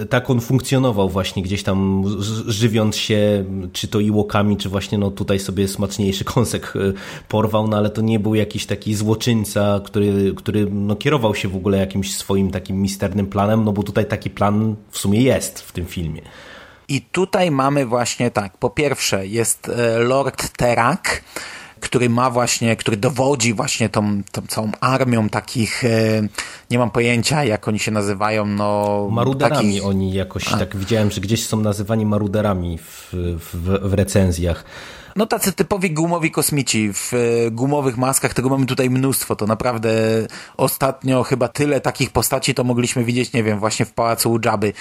y, tak on funkcjonował właśnie gdzieś tam żywiąc się czy to iłokami, czy właśnie no tutaj sobie smaczniejszy kąsek y, porwał, no ale to nie był jakiś taki złoczyńca, który, który no kierował się w ogóle jakimś swoim takim misternym planem, no bo tutaj taki plan w sumie jest w tym filmie. I tutaj mamy właśnie tak, po pierwsze jest e, Lord Terak, który ma właśnie, który dowodzi właśnie tą, tą całą armią takich, e, nie mam pojęcia jak oni się nazywają, no... Maruderami takich... oni jakoś, A. tak widziałem, że gdzieś są nazywani maruderami w, w, w recenzjach. No tacy typowi gumowi kosmici w e, gumowych maskach, tego mamy tutaj mnóstwo. To naprawdę ostatnio chyba tyle takich postaci to mogliśmy widzieć, nie wiem, właśnie w Pałacu Udżaby.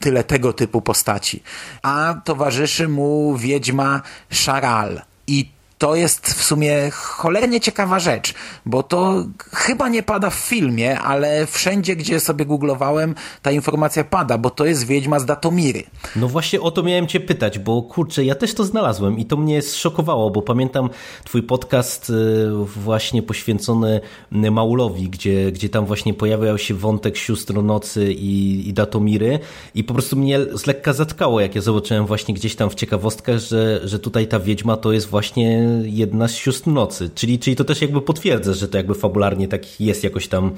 Tyle tego typu postaci. A towarzyszy mu wiedźma Szaral. I to jest w sumie cholernie ciekawa rzecz, bo to chyba nie pada w filmie, ale wszędzie, gdzie sobie googlowałem, ta informacja pada, bo to jest Wiedźma z Datomiry. No właśnie o to miałem cię pytać, bo kurczę, ja też to znalazłem i to mnie zszokowało, bo pamiętam twój podcast y, właśnie poświęcony Maulowi, gdzie, gdzie tam właśnie pojawiał się wątek sióstr nocy i, i Datomiry i po prostu mnie z lekka zatkało, jak ja zobaczyłem właśnie gdzieś tam w ciekawostkach, że, że tutaj ta Wiedźma to jest właśnie jedna z sióstr nocy. Czyli, czyli to też jakby potwierdza, że to jakby fabularnie tak jest jakoś tam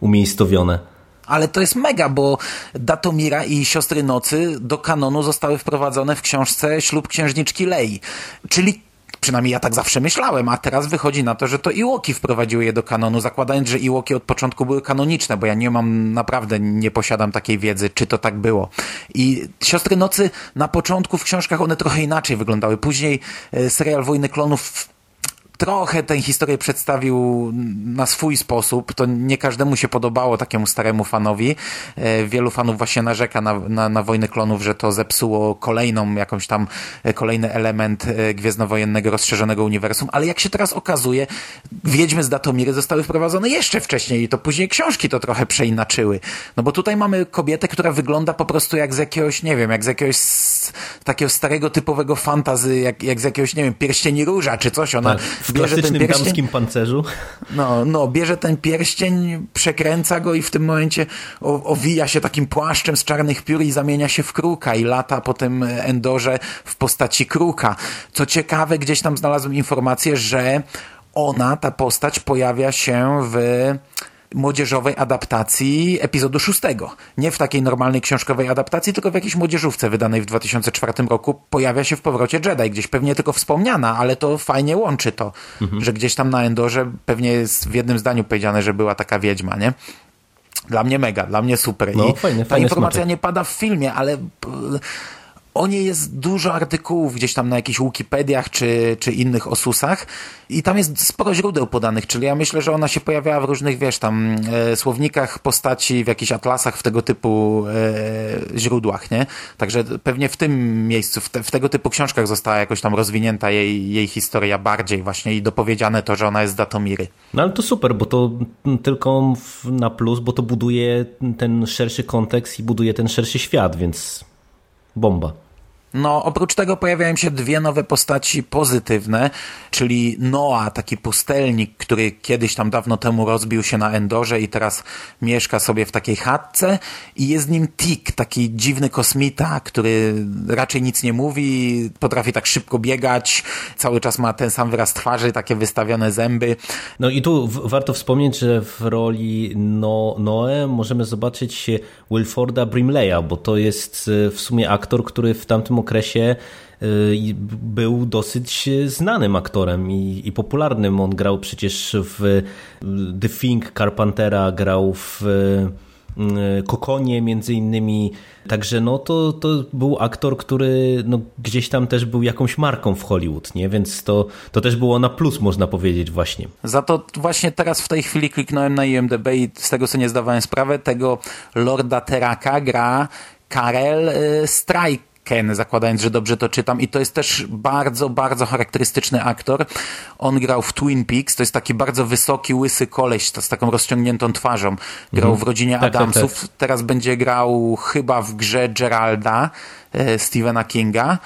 umiejscowione. Ale to jest mega, bo Datomira i Siostry Nocy do kanonu zostały wprowadzone w książce Ślub Księżniczki Lei. Czyli Przynajmniej ja tak zawsze myślałem, a teraz wychodzi na to, że to Iłoki wprowadziły je do kanonu, zakładając, że Iłoki od początku były kanoniczne, bo ja nie mam, naprawdę nie posiadam takiej wiedzy, czy to tak było. I Siostry Nocy na początku w książkach one trochę inaczej wyglądały. Później e, serial Wojny Klonów trochę tę historię przedstawił na swój sposób. To nie każdemu się podobało, takiemu staremu fanowi. E, wielu fanów właśnie narzeka na, na, na Wojnę Klonów, że to zepsuło kolejną, jakąś tam, e, kolejny element e, gwiezdnowojennego, rozszerzonego uniwersum. Ale jak się teraz okazuje, Wiedźmy z Datomiry zostały wprowadzone jeszcze wcześniej i to później książki to trochę przeinaczyły. No bo tutaj mamy kobietę, która wygląda po prostu jak z jakiegoś, nie wiem, jak z jakiegoś takiego starego, typowego fantazy, jak, jak z jakiegoś, nie wiem, pierścieni róża czy coś. Ona tak w klasycznym pierścień, damskim pancerzu. No, no, bierze ten pierścień, przekręca go i w tym momencie owija się takim płaszczem z czarnych piór i zamienia się w kruka i lata po tym Endorze w postaci kruka. Co ciekawe, gdzieś tam znalazłem informację, że ona, ta postać pojawia się w młodzieżowej adaptacji epizodu szóstego. Nie w takiej normalnej książkowej adaptacji, tylko w jakiejś młodzieżówce wydanej w 2004 roku pojawia się w powrocie Jedi. Gdzieś pewnie tylko wspomniana, ale to fajnie łączy to, mhm. że gdzieś tam na Endorze pewnie jest w jednym zdaniu powiedziane, że była taka wiedźma, nie? Dla mnie mega, dla mnie super. No, I fajnie, ta informacja smaczek. nie pada w filmie, ale o niej jest dużo artykułów gdzieś tam na jakichś Wikipediach czy, czy innych osusach i tam jest sporo źródeł podanych, czyli ja myślę, że ona się pojawiała w różnych, wiesz, tam e, słownikach postaci, w jakichś atlasach, w tego typu e, źródłach, nie? Także pewnie w tym miejscu, w, te, w, tego typu książkach została jakoś tam rozwinięta jej, jej historia bardziej właśnie i dopowiedziane to, że ona jest z Datomiry. No ale to super, bo to tylko na plus, bo to buduje ten szerszy kontekst i buduje ten szerszy świat, więc bomba. No, oprócz tego pojawiają się dwie nowe postaci pozytywne, czyli Noah, taki pustelnik, który kiedyś tam dawno temu rozbił się na Endorze i teraz mieszka sobie w takiej chatce i jest nim Tik, taki dziwny kosmita, który raczej nic nie mówi, potrafi tak szybko biegać, cały czas ma ten sam wyraz twarzy, takie wystawione zęby. No i tu warto wspomnieć, że w roli no Noe możemy zobaczyć Wilforda Brimleya, bo to jest e, w sumie aktor, który w tamtym okresie y, był dosyć znanym aktorem i, i, popularnym. On grał przecież w y, The Thing Carpentera, grał w y, Kokonie między innymi. Także no to, to był aktor, który no, gdzieś tam też był jakąś marką w Hollywood, nie? Więc to, to też było na plus, można powiedzieć właśnie. Za to właśnie teraz w tej chwili kliknąłem na IMDB i z tego co nie zdawałem sprawy, tego Lorda Teraka gra Karel Strike Ken, zakładając, że dobrze to czytam. I to jest też bardzo, bardzo charakterystyczny aktor. On grał w Twin Peaks, to jest taki bardzo wysoki, łysy koleś z taką rozciągniętą twarzą. Grał mhm. w rodzinie tak, Adamsów. Tak, tak. Teraz będzie grał chyba w grze Geralda e, Stephena Kinga.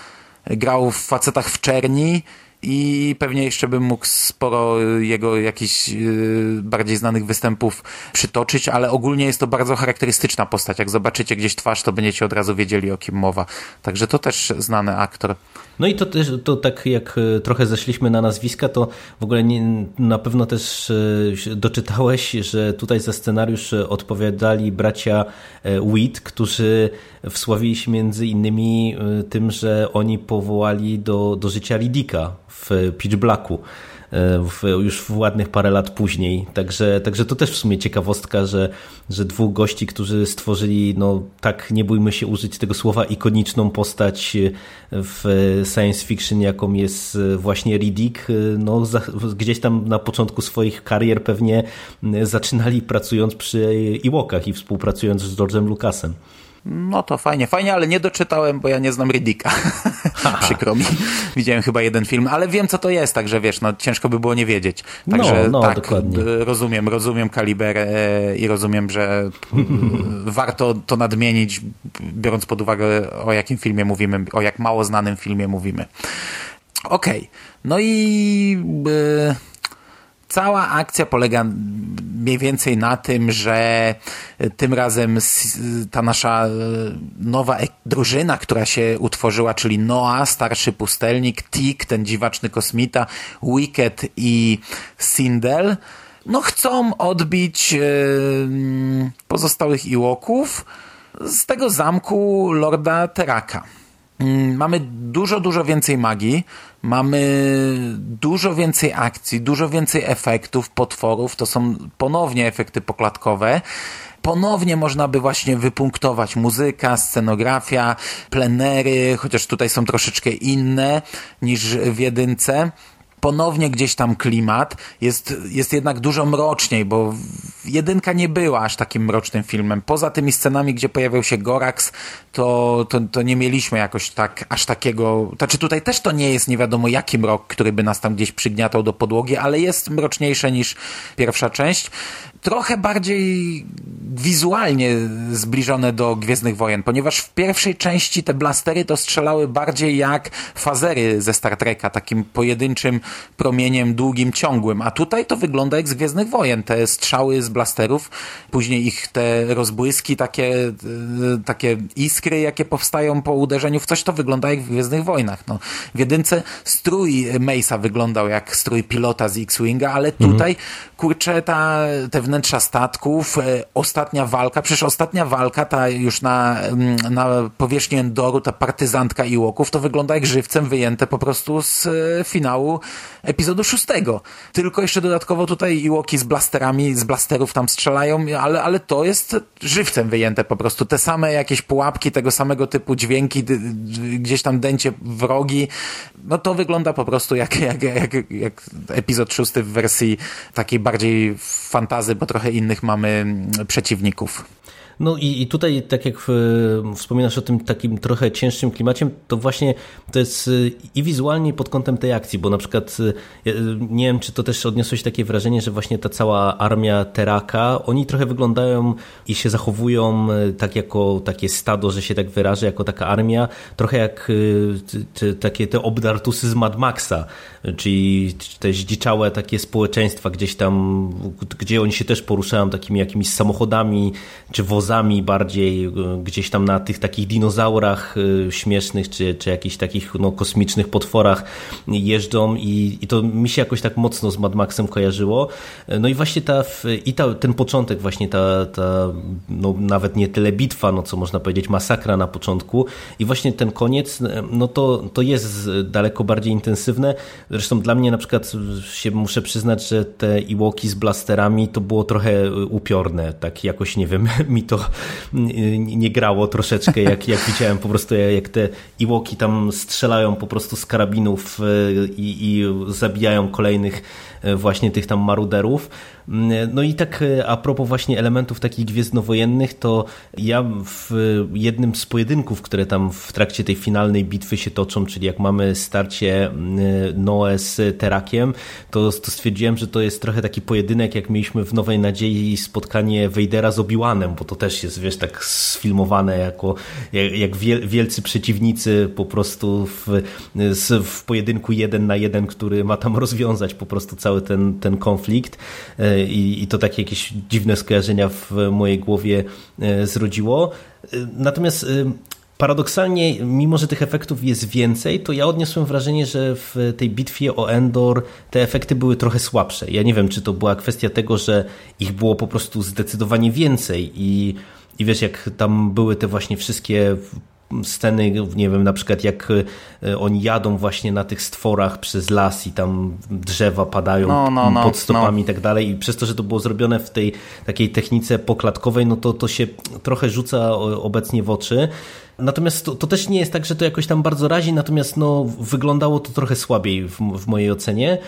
Grał w Facetach w Czerni i pewnie jeszcze bym mógł sporo jego jakichś yy, bardziej znanych występów przytoczyć, ale ogólnie jest to bardzo charakterystyczna postać. Jak zobaczycie gdzieś twarz, to będziecie od razu wiedzieli o kim mowa. Także to też znany aktor. No i to też, to tak jak e, trochę zeszliśmy na nazwiska, to w ogóle nie, na pewno też e, doczytałeś, że tutaj za scenariusz odpowiadali bracia Witt, którzy wsławili się między innymi tym, że oni powołali do, do życia Ridika w Pitch Blacku. E, w, już w ładnych parę lat później. Także, także to też w sumie ciekawostka, że, że dwóch gości, którzy stworzyli, no tak nie bójmy się użyć tego słowa, ikoniczną postać w science fiction, jaką jest właśnie Riddick, no za, gdzieś tam na początku swoich karier pewnie zaczynali pracując przy Ewokach i współpracując z George'em Lucasem. No to fajnie, fajnie, ale nie doczytałem, bo ja nie znam Riddicka. Przykro mi. Widziałem chyba jeden film, ale wiem co to jest, także wiesz, no ciężko by było nie wiedzieć. Także no, no, tak, dokładnie. rozumiem, rozumiem kaliber e, i rozumiem, że warto to nadmienić, biorąc pod uwagę o jakim filmie mówimy, o jak mało znanym filmie mówimy. Okej, okay. no i... E, cała akcja polega mniej więcej na tym, że tym razem ta nasza nowa drużyna, która się utworzyła, czyli Noah, starszy pustelnik, Tik, ten dziwaczny kosmita, Wicked i Sindel, no chcą odbić pozostałych Iłoków z tego zamku Lorda Teraka. Mm, mamy dużo, dużo więcej magii, mamy dużo więcej akcji, dużo więcej efektów, potworów. To są ponownie efekty poklatkowe. Ponownie można by właśnie wypunktować muzyka, scenografia, plenery, chociaż tutaj są troszeczkę inne niż w jedynce ponownie gdzieś tam klimat. Jest, jest jednak dużo mroczniej, bo jedynka nie była aż takim mrocznym filmem. Poza tymi scenami, gdzie pojawiał się Gorax, to, to, to nie mieliśmy jakoś tak, aż takiego, znaczy tutaj też to nie jest nie wiadomo jaki mrok, który by nas tam gdzieś przygniatał do podłogi, ale jest mroczniejsze niż pierwsza część trochę bardziej wizualnie zbliżone do Gwiezdnych Wojen, ponieważ w pierwszej części te blastery to strzelały bardziej jak fazery ze Star Treka, takim pojedynczym promieniem długim, ciągłym, a tutaj to wygląda jak z Gwiezdnych Wojen, te strzały z blasterów, później ich te rozbłyski, takie, e, takie iskry, jakie powstają po uderzeniu w coś, to wygląda jak w Gwiezdnych Wojnach. No, w jedynce strój Mace'a wyglądał jak strój pilota z X-Winga, ale mhm. tutaj, mhm. kurczę, ta, te wnętrza statków, e, ostatnia walka, przecież ostatnia walka, ta już na, mm, na powierzchni Endoru, ta partyzantka Iłoków, to wygląda jak żywcem wyjęte po prostu z e, finału epizodu szóstego. Tylko jeszcze dodatkowo tutaj Iłoki z blasterami, z blasterów tam strzelają, ale, ale to jest żywcem wyjęte po prostu. Te same jakieś pułapki, tego samego typu dźwięki, gdzieś tam dęcie wrogi, no to wygląda po prostu jak, jak, jak, jak epizod szósty w wersji takiej bardziej fantazy, bo trochę innych mamy mm, przeciwników. No i, i tutaj, tak jak wspominasz o tym takim trochę cięższym klimacie, to właśnie to jest y, i wizualnie pod kątem tej akcji, bo na przykład y, nie wiem, czy to też odniosłeś takie wrażenie, że właśnie ta cała armia Teraka, oni trochę wyglądają i się zachowują tak jako takie stado, że się tak wyrażę, jako taka armia, trochę jak te, takie te obdartusy z Mad Maxa, czyli te zdziczałe takie społeczeństwa gdzieś tam, gdzie oni się też poruszają takimi jakimiś samochodami czy wozami bardziej, e, gdzieś tam na tych takich dinozaurach e, śmiesznych czy, czy jakichś takich no, kosmicznych potworach jeżdżą i, i to mi się jakoś tak mocno z Mad Maxem kojarzyło. E, no i właśnie ta, i ta, ten początek, właśnie ta, ta no, nawet nie tyle bitwa, no co można powiedzieć masakra na początku i właśnie ten koniec, no to, to jest daleko bardziej intensywne. Zresztą dla mnie na przykład się muszę przyznać, że te Iwoki z blasterami to było trochę upiorne, tak jakoś nie wiem, mi to nie grało troszeczkę, jak, jak widziałem po prostu jak te Iwoki tam strzelają po prostu z karabinów e, i, i zabijają kolejnych e, właśnie tych tam maruderów. No i tak e, a propos właśnie elementów takich gwiezdnowojennych, to ja w jednym z pojedynków, które tam w trakcie tej finalnej bitwy się toczą, czyli jak mamy starcie Noe z Terakiem, to, to stwierdziłem, że to jest trochę taki pojedynek, jak mieliśmy w Nowej Nadziei spotkanie Wejdera z Obiłanem, bo to też jest, wiesz, tak sfilmowane jako jak, jak wielcy przeciwnicy po prostu w, w pojedynku jeden na jeden, który ma tam rozwiązać po prostu cały ten, ten konflikt I, i to takie jakieś dziwne skojarzenia w mojej głowie zrodziło. Natomiast paradoksalnie, mimo że tych efektów jest więcej, to ja odniosłem wrażenie, że w tej bitwie o Endor te efekty były trochę słabsze. Ja nie wiem, czy to była kwestia tego, że ich było po prostu zdecydowanie więcej i, i wiesz, jak tam były te właśnie wszystkie sceny, nie wiem, na przykład jak e, oni jadą właśnie na tych stworach przez las i tam drzewa padają no, no, no, pod stopami no. i tak dalej i przez to, że to było zrobione w tej takiej technice poklatkowej, no to to się trochę rzuca obecnie w oczy. Natomiast to, to, też nie jest tak, że to jakoś tam bardzo razi, natomiast no, wyglądało to trochę słabiej w, w mojej ocenie.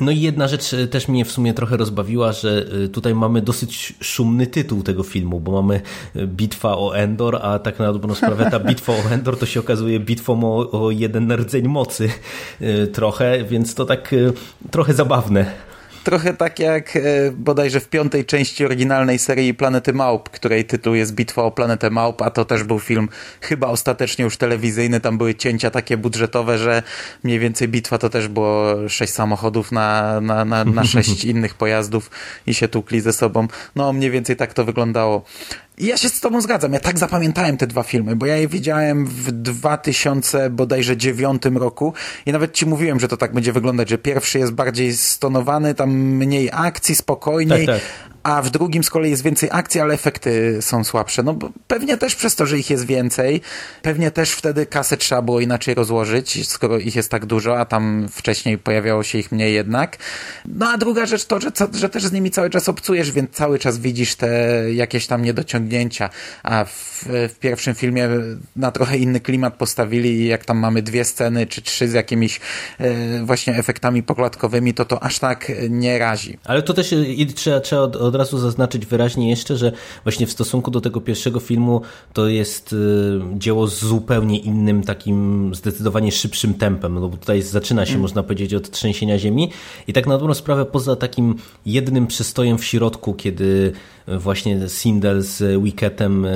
No i jedna rzecz e, też mnie w sumie trochę rozbawiła, że e, tutaj mamy dosyć szumny tytuł tego filmu, bo mamy e, bitwa o Endor, a tak na dobrą sprawę ta bitwa o Endor to się okazuje bitwą o, o jeden rdzeń mocy trochę, więc to tak trochę zabawne trochę tak jak e, bodajże w piątej części oryginalnej serii Planety Małp, której tytuł jest Bitwa o Planetę Małp, a to też był film chyba ostatecznie już telewizyjny, tam były cięcia takie budżetowe, że mniej więcej bitwa to też było sześć samochodów na, na, na, na sześć innych pojazdów i się tłukli ze sobą. No mniej więcej tak to wyglądało. Ja się z tobą zgadzam. Ja tak zapamiętałem te dwa filmy, bo ja je widziałem w 2000 bodajże dziewiątym roku. I nawet ci mówiłem, że to tak będzie wyglądać, że pierwszy jest bardziej stonowany, tam mniej akcji, spokojniej, tak, tak a w drugim z kolei jest więcej akcji, ale efekty są słabsze. No pewnie też przez to, że ich jest więcej, pewnie też wtedy kasę trzeba było inaczej rozłożyć, skoro ich jest tak dużo, a tam wcześniej pojawiało się ich mniej jednak. No a druga rzecz to, że, że też z nimi cały czas obcujesz, więc cały czas widzisz te jakieś tam niedociągnięcia, a w, w pierwszym filmie na trochę inny klimat postawili i jak tam mamy dwie sceny czy trzy z jakimiś e, właśnie efektami pokładkowymi, to to aż tak nie razi. Ale to też trzeba, trzeba od, od razu zaznaczyć wyraźnie jeszcze, że właśnie w stosunku do tego pierwszego filmu to jest y, dzieło z zupełnie innym, takim zdecydowanie szybszym tempem, no bo tutaj zaczyna się, mm. można powiedzieć, od trzęsienia ziemi i tak na dobrą sprawę poza takim jednym przystojem w środku, kiedy właśnie Sindel z Wicketem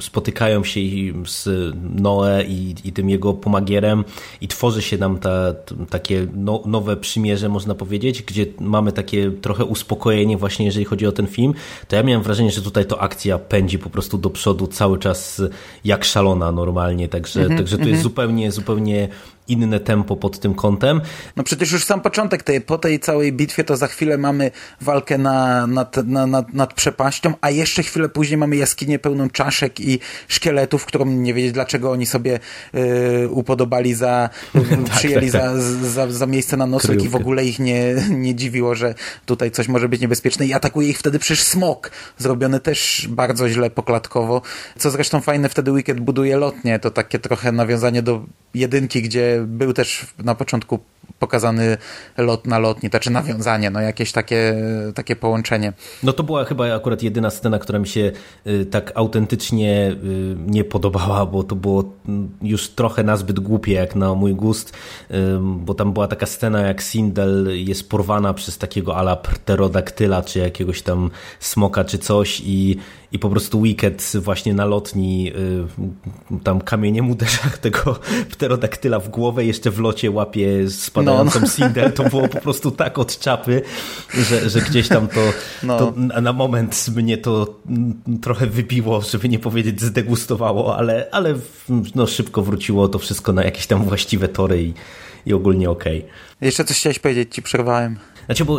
spotykają się z Noe i, i tym jego pomagierem i tworzy się nam ta, takie no, nowe przymierze, można powiedzieć, gdzie mamy takie trochę uspokojenie właśnie, jeżeli chodzi o ten film, to ja miałem wrażenie, że tutaj to akcja pędzi po prostu do przodu cały czas jak szalona normalnie, także, mm -hmm, także to mm -hmm. jest mhm. zupełnie, zupełnie inne tempo pod tym kątem. No przecież już sam początek tej, po tej całej bitwie to za chwilę mamy walkę na, nad, na, nad, nad przepaścią, a jeszcze chwilę później mamy jaskinię pełną czaszek i szkieletów, którą nie wiedzieć dlaczego oni sobie y, upodobali za, tak, przyjęli tak, tak. Za, za, za miejsce na nocleg i w ogóle ich nie, nie dziwiło, że tutaj coś może być niebezpieczne i atakuje ich wtedy przecież smok, zrobiony też bardzo źle poklatkowo, co zresztą fajne wtedy Wicked buduje lotnie, to takie trochę nawiązanie do jedynki, gdzie był też na początku pokazany lot na lotni, znaczy nawiązanie, no jakieś takie, takie połączenie. No to była chyba akurat jedyna scena, która mi się y, tak autentycznie y, nie podobała, bo to było mm, już trochę nazbyt głupie jak na mój gust, bo tam była taka scena jak Sindel jest porwana przez takiego ala pterodaktyla, czy jakiegoś tam smoka, czy coś i i po prostu Wicked właśnie na lotni tam kamieniem uderza tego pterodaktyla w głowę, jeszcze w locie łapie spadającą no, no. Sindel, to było po prostu tak od czapy, że, że gdzieś tam to, no. to na moment mnie to trochę wybiło, żeby nie powiedzieć zdegustowało, ale, ale no, szybko wróciło to wszystko na jakieś tam właściwe tory i, i ogólnie okej. Okay. Jeszcze coś chciałeś powiedzieć, ci przerwałem. Znaczy, bo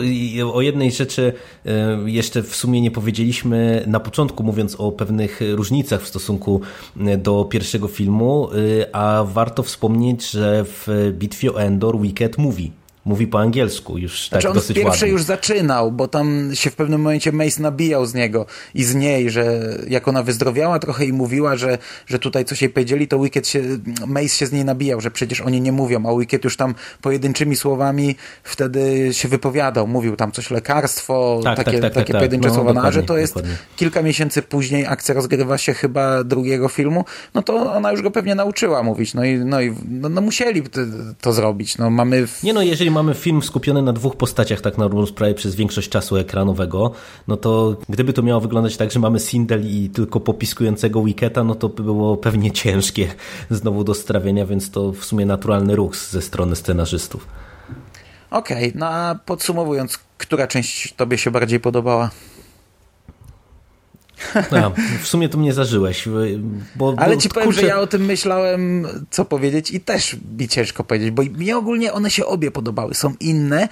o jednej rzeczy e, jeszcze w sumie nie powiedzieliśmy na początku, mówiąc o pewnych różnicach w stosunku e, do pierwszego filmu, e, a warto wspomnieć, że w bitwie o Endor Wicked mówi mówi po angielsku już tak znaczy on dosyć pierwsze ładnie. już zaczynał, bo tam się w pewnym momencie Mace nabijał z niego i z niej, że jak ona wyzdrowiała trochę i mówiła, że, że tutaj coś jej powiedzieli, to Wicked się, Mace się z niej nabijał, że przecież oni nie mówią, a Wicked już tam pojedynczymi słowami wtedy się wypowiadał, mówił tam coś lekarstwo, tak, takie, tak, tak, takie tak, tak. pojedyncze no, słowa, no, a że to jest dokładnie. kilka miesięcy później, akcja rozgrywa się chyba drugiego filmu, no to ona już go pewnie nauczyła mówić, no i, no i no, no musieli to, to zrobić, no mamy... W... Nie no, jeżeli mamy film skupiony na dwóch postaciach tak na dobrą sprawę przez większość czasu ekranowego, no to gdyby to miało wyglądać tak, że mamy Sindel i tylko popiskującego Wicketa, no to by było pewnie ciężkie znowu do strawienia, więc to w sumie naturalny ruch ze strony scenarzystów. Okej, okay, no a podsumowując, która część tobie się bardziej podobała? A, w sumie to mnie zażyłeś. Bo, Ale ci powiem, kurczę... że ja o tym myślałem, co powiedzieć i też mi ciężko powiedzieć, bo mnie ogólnie one się obie podobały. Są inne,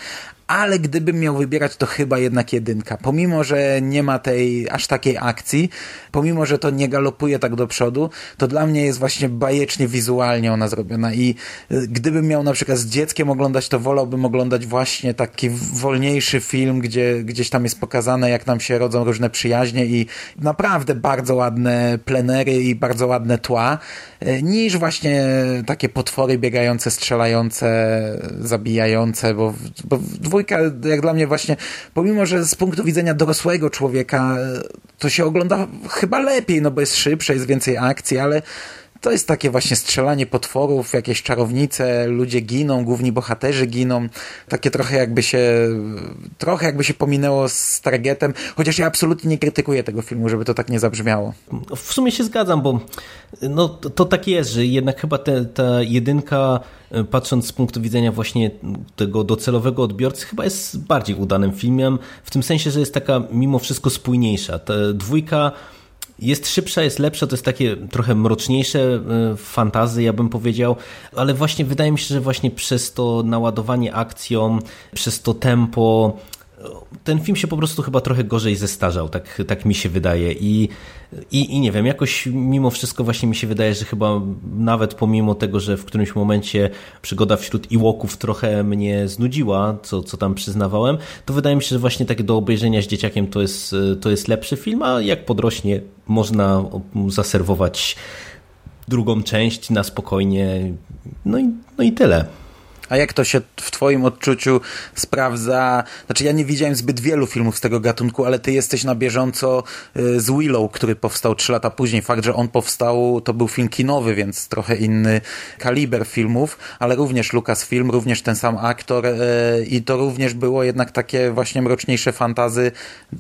ale gdybym miał wybierać, to chyba jednak jedynka. Pomimo, że nie ma tej aż takiej akcji, pomimo, że to nie galopuje tak do przodu, to dla mnie jest właśnie bajecznie wizualnie ona zrobiona i y, gdybym miał na przykład z dzieckiem oglądać, to wolałbym oglądać właśnie taki wolniejszy film, gdzie gdzieś tam jest pokazane, jak nam się rodzą różne przyjaźnie i naprawdę bardzo ładne plenery i bardzo ładne tła, y, niż właśnie takie potwory biegające, strzelające, zabijające, bo, bo jak dla mnie właśnie, pomimo, że z punktu widzenia dorosłego człowieka to się ogląda chyba lepiej, no bo jest szybsze, jest więcej akcji, ale to jest takie właśnie strzelanie potworów, jakieś czarownice, ludzie giną, główni bohaterzy giną. Takie trochę jakby się, trochę jakby się pominęło z targetem, chociaż ja absolutnie nie krytykuję tego filmu, żeby to tak nie zabrzmiało. W sumie się zgadzam, bo no, to, to tak jest, że jednak chyba te, ta jedynka patrząc z punktu widzenia właśnie tego docelowego odbiorcy, chyba jest bardziej udanym filmem, w tym sensie, że jest taka mimo wszystko spójniejsza. Ta dwójka jest szybsza, jest lepsza, to jest takie trochę mroczniejsze e, fantazy, ja bym powiedział, ale właśnie wydaje mi się, że właśnie przez to naładowanie akcją, przez to tempo, ten film się po prostu chyba trochę gorzej zestarzał, tak, tak mi się wydaje. I, i, I nie wiem, jakoś mimo wszystko właśnie mi się wydaje, że chyba nawet pomimo tego, że w którymś momencie przygoda wśród Iłoków trochę mnie znudziła, co, co tam przyznawałem, to wydaje mi się, że właśnie tak do obejrzenia z dzieciakiem to jest, to jest lepszy film, a jak podrośnie można zaserwować drugą część na spokojnie. No i, no i tyle. A jak to się w twoim odczuciu sprawdza? Znaczy ja nie widziałem zbyt wielu filmów z tego gatunku, ale ty jesteś na bieżąco y, z Willow, który powstał trzy lata później. Fakt, że on powstał, to był film kinowy, więc trochę inny kaliber filmów, ale również Lucasfilm, również ten sam aktor y, i to również było jednak takie właśnie mroczniejsze fantazy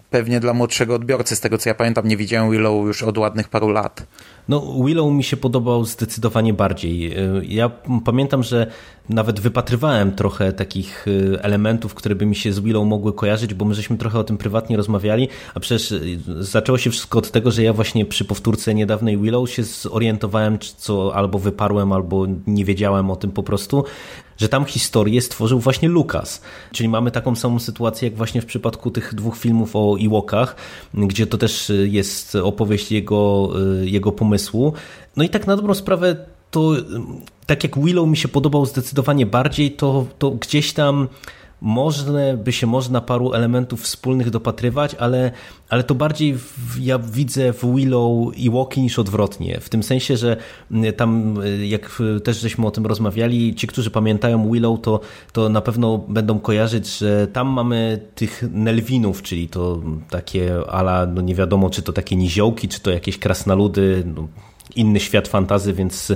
pewnie dla młodszego odbiorcy. Z tego co ja pamiętam, nie widziałem Willow już od ładnych paru lat. No, Willow mi się podobał zdecydowanie bardziej. Ja pamiętam, że nawet wypatrywałem trochę takich y, elementów, które by mi się z Willow mogły kojarzyć, bo my żeśmy trochę o tym prywatnie rozmawiali, a przecież y, zaczęło się wszystko od tego, że ja właśnie przy powtórce niedawnej Willow się zorientowałem, co albo wyparłem, albo nie wiedziałem o tym po prostu, że tam historię stworzył właśnie Lucas. Czyli mamy taką samą sytuację jak właśnie w przypadku tych dwóch filmów o Iwokach, gdzie to też jest opowieść jego, jego pomysłu. No i tak na dobrą sprawę to tak jak Willow mi się podobał zdecydowanie bardziej, to, to gdzieś tam można, by się można paru elementów wspólnych dopatrywać, ale, ale to bardziej w, ja widzę w Willow i Walki niż odwrotnie. W tym sensie, że mm, tam, y, jak też żeśmy o tym rozmawiali, ci, którzy pamiętają Willow, to, to na pewno będą kojarzyć, że tam mamy tych Nelwinów, czyli to takie ala, no nie wiadomo, czy to takie niziołki, czy to jakieś krasnoludy, no, inny świat fantazy, więc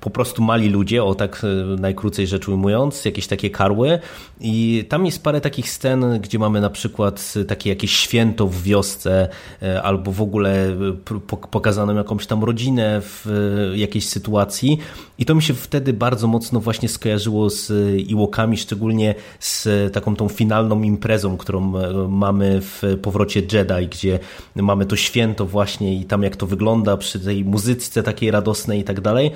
po prostu mali ludzie, o tak e, najkrócej rzecz ujmując, jakieś takie karły. I tam jest parę takich scen, gdzie mamy na przykład takie jakieś święto w wiosce e, albo w ogóle pokazaną jakąś tam rodzinę w jakiejś sytuacji i to mi się wtedy bardzo mocno właśnie skojarzyło z Iłokami, szczególnie z taką tą finalną imprezą, którą mamy w powrocie Jedi, gdzie mamy to święto właśnie i tam jak to wygląda przy tej muzyce takiej radosnej i tak dalej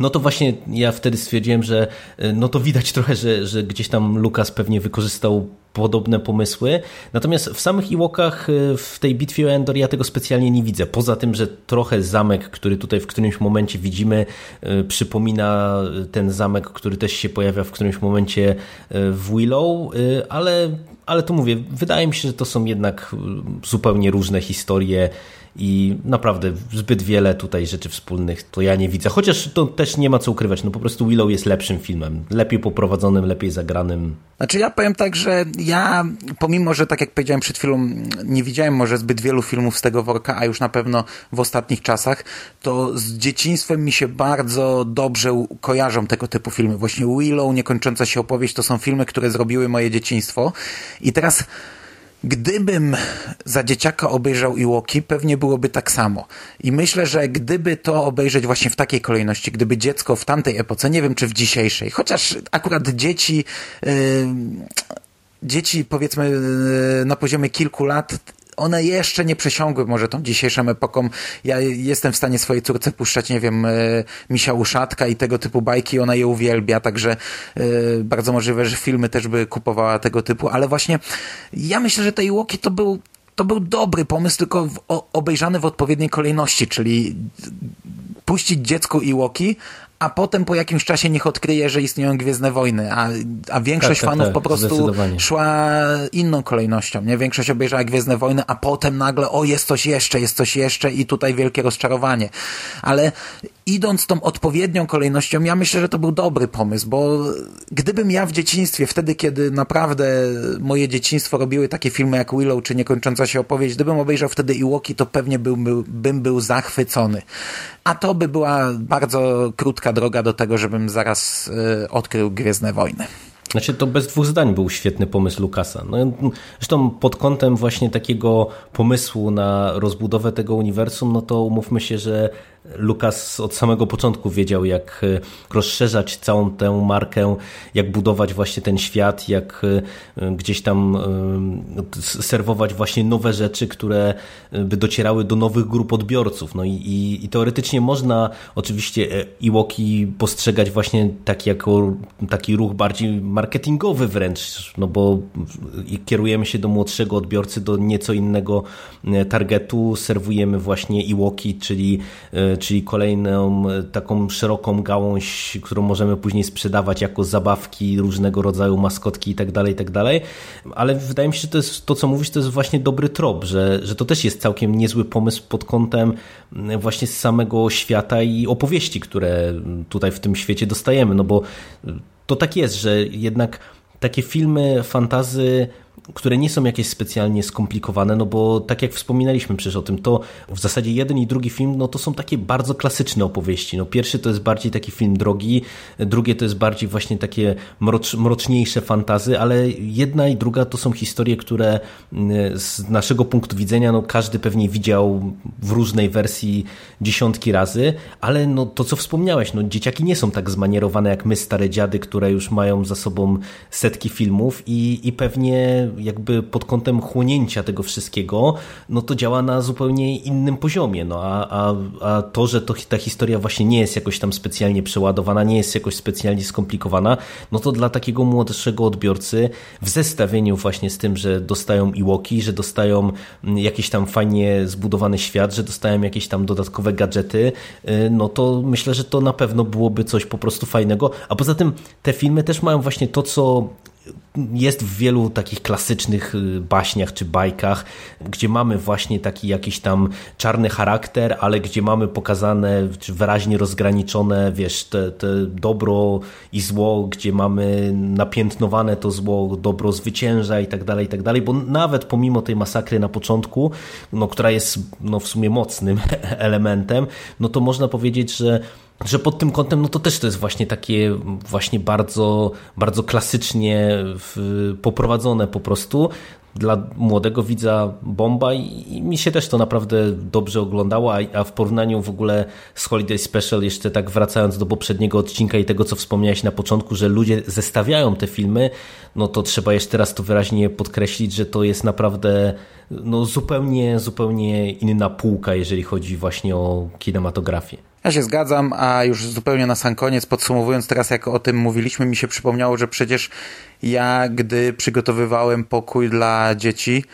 no to właśnie ja wtedy stwierdziłem, że e, no to widać trochę, że, że gdzieś tam Lukas pewnie wykorzystał podobne pomysły. Natomiast w samych Iwokach e, w tej bitwie o Endor ja tego specjalnie nie widzę. Poza tym, że trochę zamek, który tutaj w którymś momencie widzimy, e, przypomina ten zamek, który też się pojawia w którymś momencie w Willow, ale, ale to mówię, wydaje mi się, że to są jednak zupełnie różne historie i naprawdę zbyt wiele tutaj rzeczy wspólnych to ja nie widzę. Chociaż to też nie ma co ukrywać, no po prostu Willow jest lepszym filmem, lepiej poprowadzonym, lepiej zagranym. Znaczy ja powiem tak, że ja pomimo, że tak jak powiedziałem przed chwilą, nie widziałem może zbyt wielu filmów z tego worka, a już na pewno w ostatnich czasach, to z dzieciństwem mi się bardzo dobrze kojarzą tego typu filmy. Właśnie Willow, Niekończąca się opowieść, to są filmy, które zrobiły moje dzieciństwo. I teraz Gdybym za dzieciaka obejrzał Iłoki, pewnie byłoby tak samo. I myślę, że gdyby to obejrzeć właśnie w takiej kolejności, gdyby dziecko w tamtej epoce, nie wiem czy w dzisiejszej, chociaż akurat dzieci, yy, dzieci powiedzmy yy, na poziomie kilku lat one jeszcze nie przesiągły może tą dzisiejszą epoką. Ja jestem w stanie swojej córce puszczać, nie wiem, e, Misia Uszatka i tego typu bajki, ona je uwielbia, także e, bardzo możliwe, że filmy też by kupowała tego typu, ale właśnie ja myślę, że te Iłoki to był to był dobry pomysł, tylko w, o, obejrzany w odpowiedniej kolejności, czyli puścić dziecku Iłoki, a potem po jakimś czasie niech odkryje, że istnieją Gwiezdne Wojny, a, a większość tak, tak, fanów tak, po prostu szła inną kolejnością, nie? Większość obejrzała Gwiezdne Wojny, a potem nagle, o jest coś jeszcze, jest coś jeszcze i tutaj wielkie rozczarowanie. Ale idąc tą odpowiednią kolejnością, ja myślę, że to był dobry pomysł, bo gdybym ja w dzieciństwie, wtedy kiedy naprawdę moje dzieciństwo robiły takie filmy jak Willow czy Niekończąca się opowieść, gdybym obejrzał wtedy Iłoki, to pewnie był, bym był zachwycony. A to by była bardzo krótka droga do tego, żebym zaraz y, odkrył Gwiezdne Wojny. Znaczy to bez dwóch zdań był świetny pomysł Lukasa. No, zresztą pod kątem właśnie takiego pomysłu na rozbudowę tego uniwersum, no to umówmy się, że Lukas od samego początku wiedział, jak e, rozszerzać całą tę markę, jak budować właśnie ten świat, jak e, gdzieś tam e, serwować właśnie nowe rzeczy, które by docierały do nowych grup odbiorców. No i, i, i teoretycznie można oczywiście Iwoki postrzegać właśnie tak jako taki ruch bardziej marketingowy wręcz, no bo kierujemy się do młodszego odbiorcy, do nieco innego targetu, serwujemy właśnie Iwoki, czyli czyli kolejną e, taką szeroką gałąź, którą możemy później sprzedawać jako zabawki, różnego rodzaju maskotki itd., tak itd. Tak Ale wydaje mi się, że to, jest, to co mówisz, to jest właśnie dobry trop, że, że to też jest całkiem niezły pomysł pod kątem właśnie z samego świata i opowieści, które tutaj w tym świecie dostajemy, no bo to tak jest, że jednak takie filmy fantazy które nie są jakieś specjalnie skomplikowane, no bo tak jak wspominaliśmy przecież o tym, to w zasadzie jeden i drugi film, no to są takie bardzo klasyczne opowieści. No pierwszy to jest bardziej taki film drogi, drugie to jest bardziej właśnie takie mrocz, mroczniejsze fantazy, ale jedna i druga to są historie, które mm, z naszego punktu widzenia, no każdy pewnie widział w różnej wersji dziesiątki razy, ale no to co wspomniałeś, no dzieciaki nie są tak zmanierowane jak my, stare dziady, które już mają za sobą setki filmów i, i pewnie jakby pod kątem chłonięcia tego wszystkiego, no to działa na zupełnie innym poziomie. No a, a, a to, że to, ta historia właśnie nie jest jakoś tam specjalnie przeładowana, nie jest jakoś specjalnie skomplikowana, no to dla takiego młodszego odbiorcy w zestawieniu właśnie z tym, że dostają iłoki, że dostają mm, jakiś tam fajnie zbudowany świat, że dostają jakieś tam dodatkowe gadżety, y, no to myślę, że to na pewno byłoby coś po prostu fajnego. A poza tym te filmy też mają właśnie to, co jest w wielu takich klasycznych y, baśniach czy bajkach, gdzie mamy właśnie taki jakiś tam czarny charakter, ale gdzie mamy pokazane, czy wyraźnie rozgraniczone, wiesz, te, te dobro i zło, gdzie mamy napiętnowane to zło, dobro zwycięża i tak dalej, i tak dalej, bo nawet pomimo tej masakry na początku, no, która jest no, w sumie mocnym elementem, no to można powiedzieć, że że pod tym kątem, no to też to jest właśnie takie właśnie bardzo, bardzo klasycznie poprowadzone po prostu dla młodego widza bomba i, mi się też to naprawdę dobrze oglądało, a, w porównaniu w ogóle z Holiday Special, jeszcze tak wracając do poprzedniego odcinka i tego, co wspomniałeś na początku, że ludzie zestawiają te filmy, no to trzeba jeszcze raz to wyraźnie podkreślić, że to jest naprawdę no, zupełnie, zupełnie inna półka, jeżeli chodzi właśnie o kinematografię. Ja się zgadzam, a już zupełnie na sam koniec, podsumowując teraz, jak o tym mówiliśmy, mi się przypomniało, że przecież ja, gdy przygotowywałem pokój dla dzieci,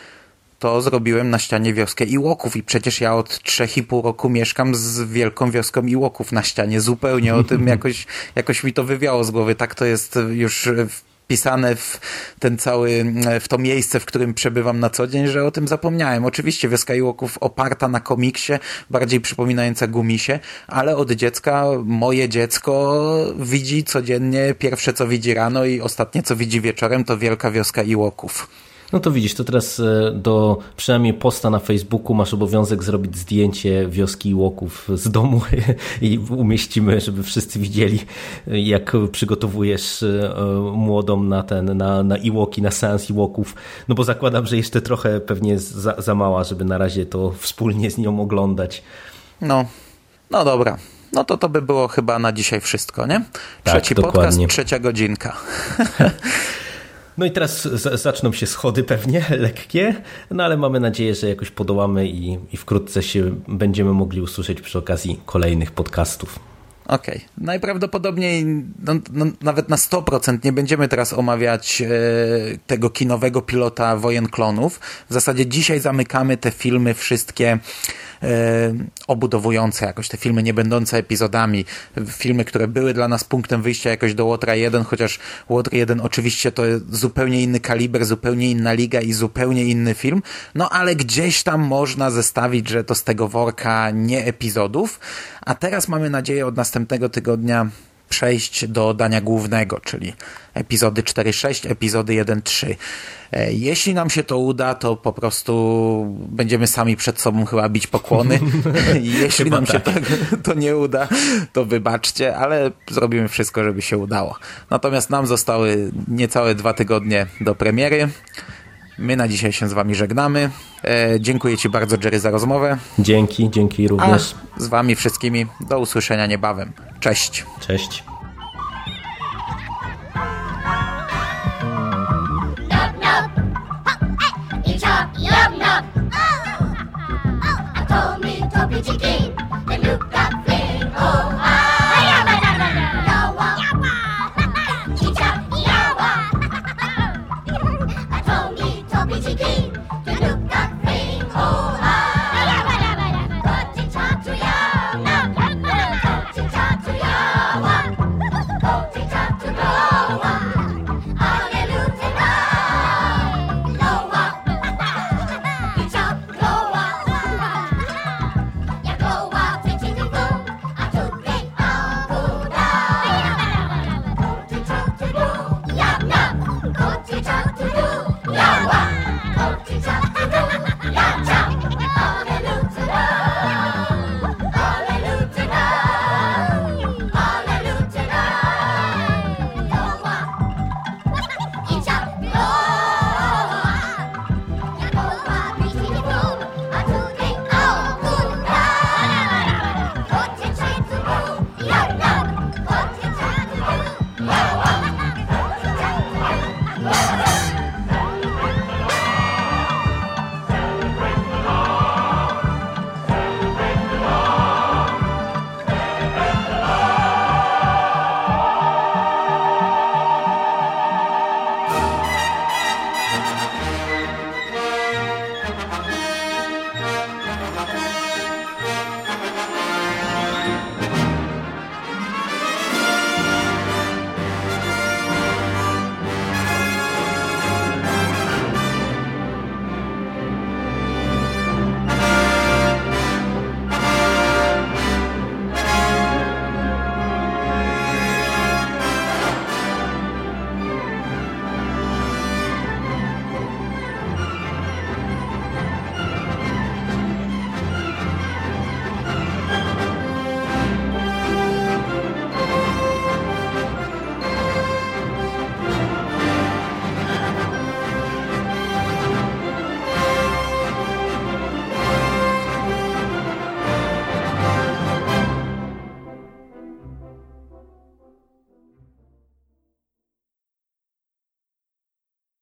to zrobiłem na ścianie wioskę Iłoków i przecież ja od trzech i pół roku mieszkam z wielką wioską Iłoków na ścianie. Zupełnie o tym jakoś, jakoś mi to wywiało z głowy. Tak to jest już wpisane w ten cały, w to miejsce, w którym przebywam na co dzień, że o tym zapomniałem. Oczywiście Wioska Iłoków oparta na komiksie, bardziej przypominająca Gumisie, ale od dziecka moje dziecko widzi codziennie, pierwsze co widzi rano i ostatnie co widzi wieczorem to Wielka Wioska Iłoków. No to widzisz, to teraz e, do przynajmniej posta na Facebooku masz obowiązek zrobić zdjęcie wioski Łoków z domu i umieścimy, żeby wszyscy widzieli, jak przygotowujesz e, młodą na ten, na, na Iłoki, na seans Iłoków. No bo zakładam, że jeszcze trochę pewnie za, za mała, żeby na razie to wspólnie z nią oglądać. No, no dobra. No to to by było chyba na dzisiaj wszystko, nie? Tak, Trzeci tak, podcast, dokładnie. trzecia godzinka. No i teraz zaczną się schody pewnie, lekkie, no ale mamy nadzieję, że jakoś podołamy i, i wkrótce się będziemy mogli usłyszeć przy okazji kolejnych podcastów. Okej. Okay. Najprawdopodobniej no, no, nawet na 100% nie będziemy teraz omawiać e, tego kinowego pilota Wojen Klonów. W zasadzie dzisiaj zamykamy te filmy wszystkie e, obudowujące jakoś, te filmy nie będące epizodami, filmy, które były dla nas punktem wyjścia jakoś do Łotra 1, chociaż Łotr 1 oczywiście to zupełnie inny kaliber, zupełnie inna liga i zupełnie inny film, no ale gdzieś tam można zestawić, że to z tego worka nie epizodów, a teraz mamy nadzieję od następnego tygodnia przejść do dania głównego, czyli epizody 4-6, epizody 1-3. Jeśli nam się to uda, to po prostu będziemy sami przed sobą chyba bić pokłony. Jeśli Chyba nam się tak. to, to nie uda, to wybaczcie, ale zrobimy wszystko, żeby się udało. Natomiast nam zostały niecałe dwa tygodnie do premiery. My na dzisiaj się z wami żegnamy. E, dziękuję ci bardzo, Jerry, za rozmowę. Dzięki, dzięki również. A z wami wszystkimi do usłyszenia niebawem. Cześć. Cześć.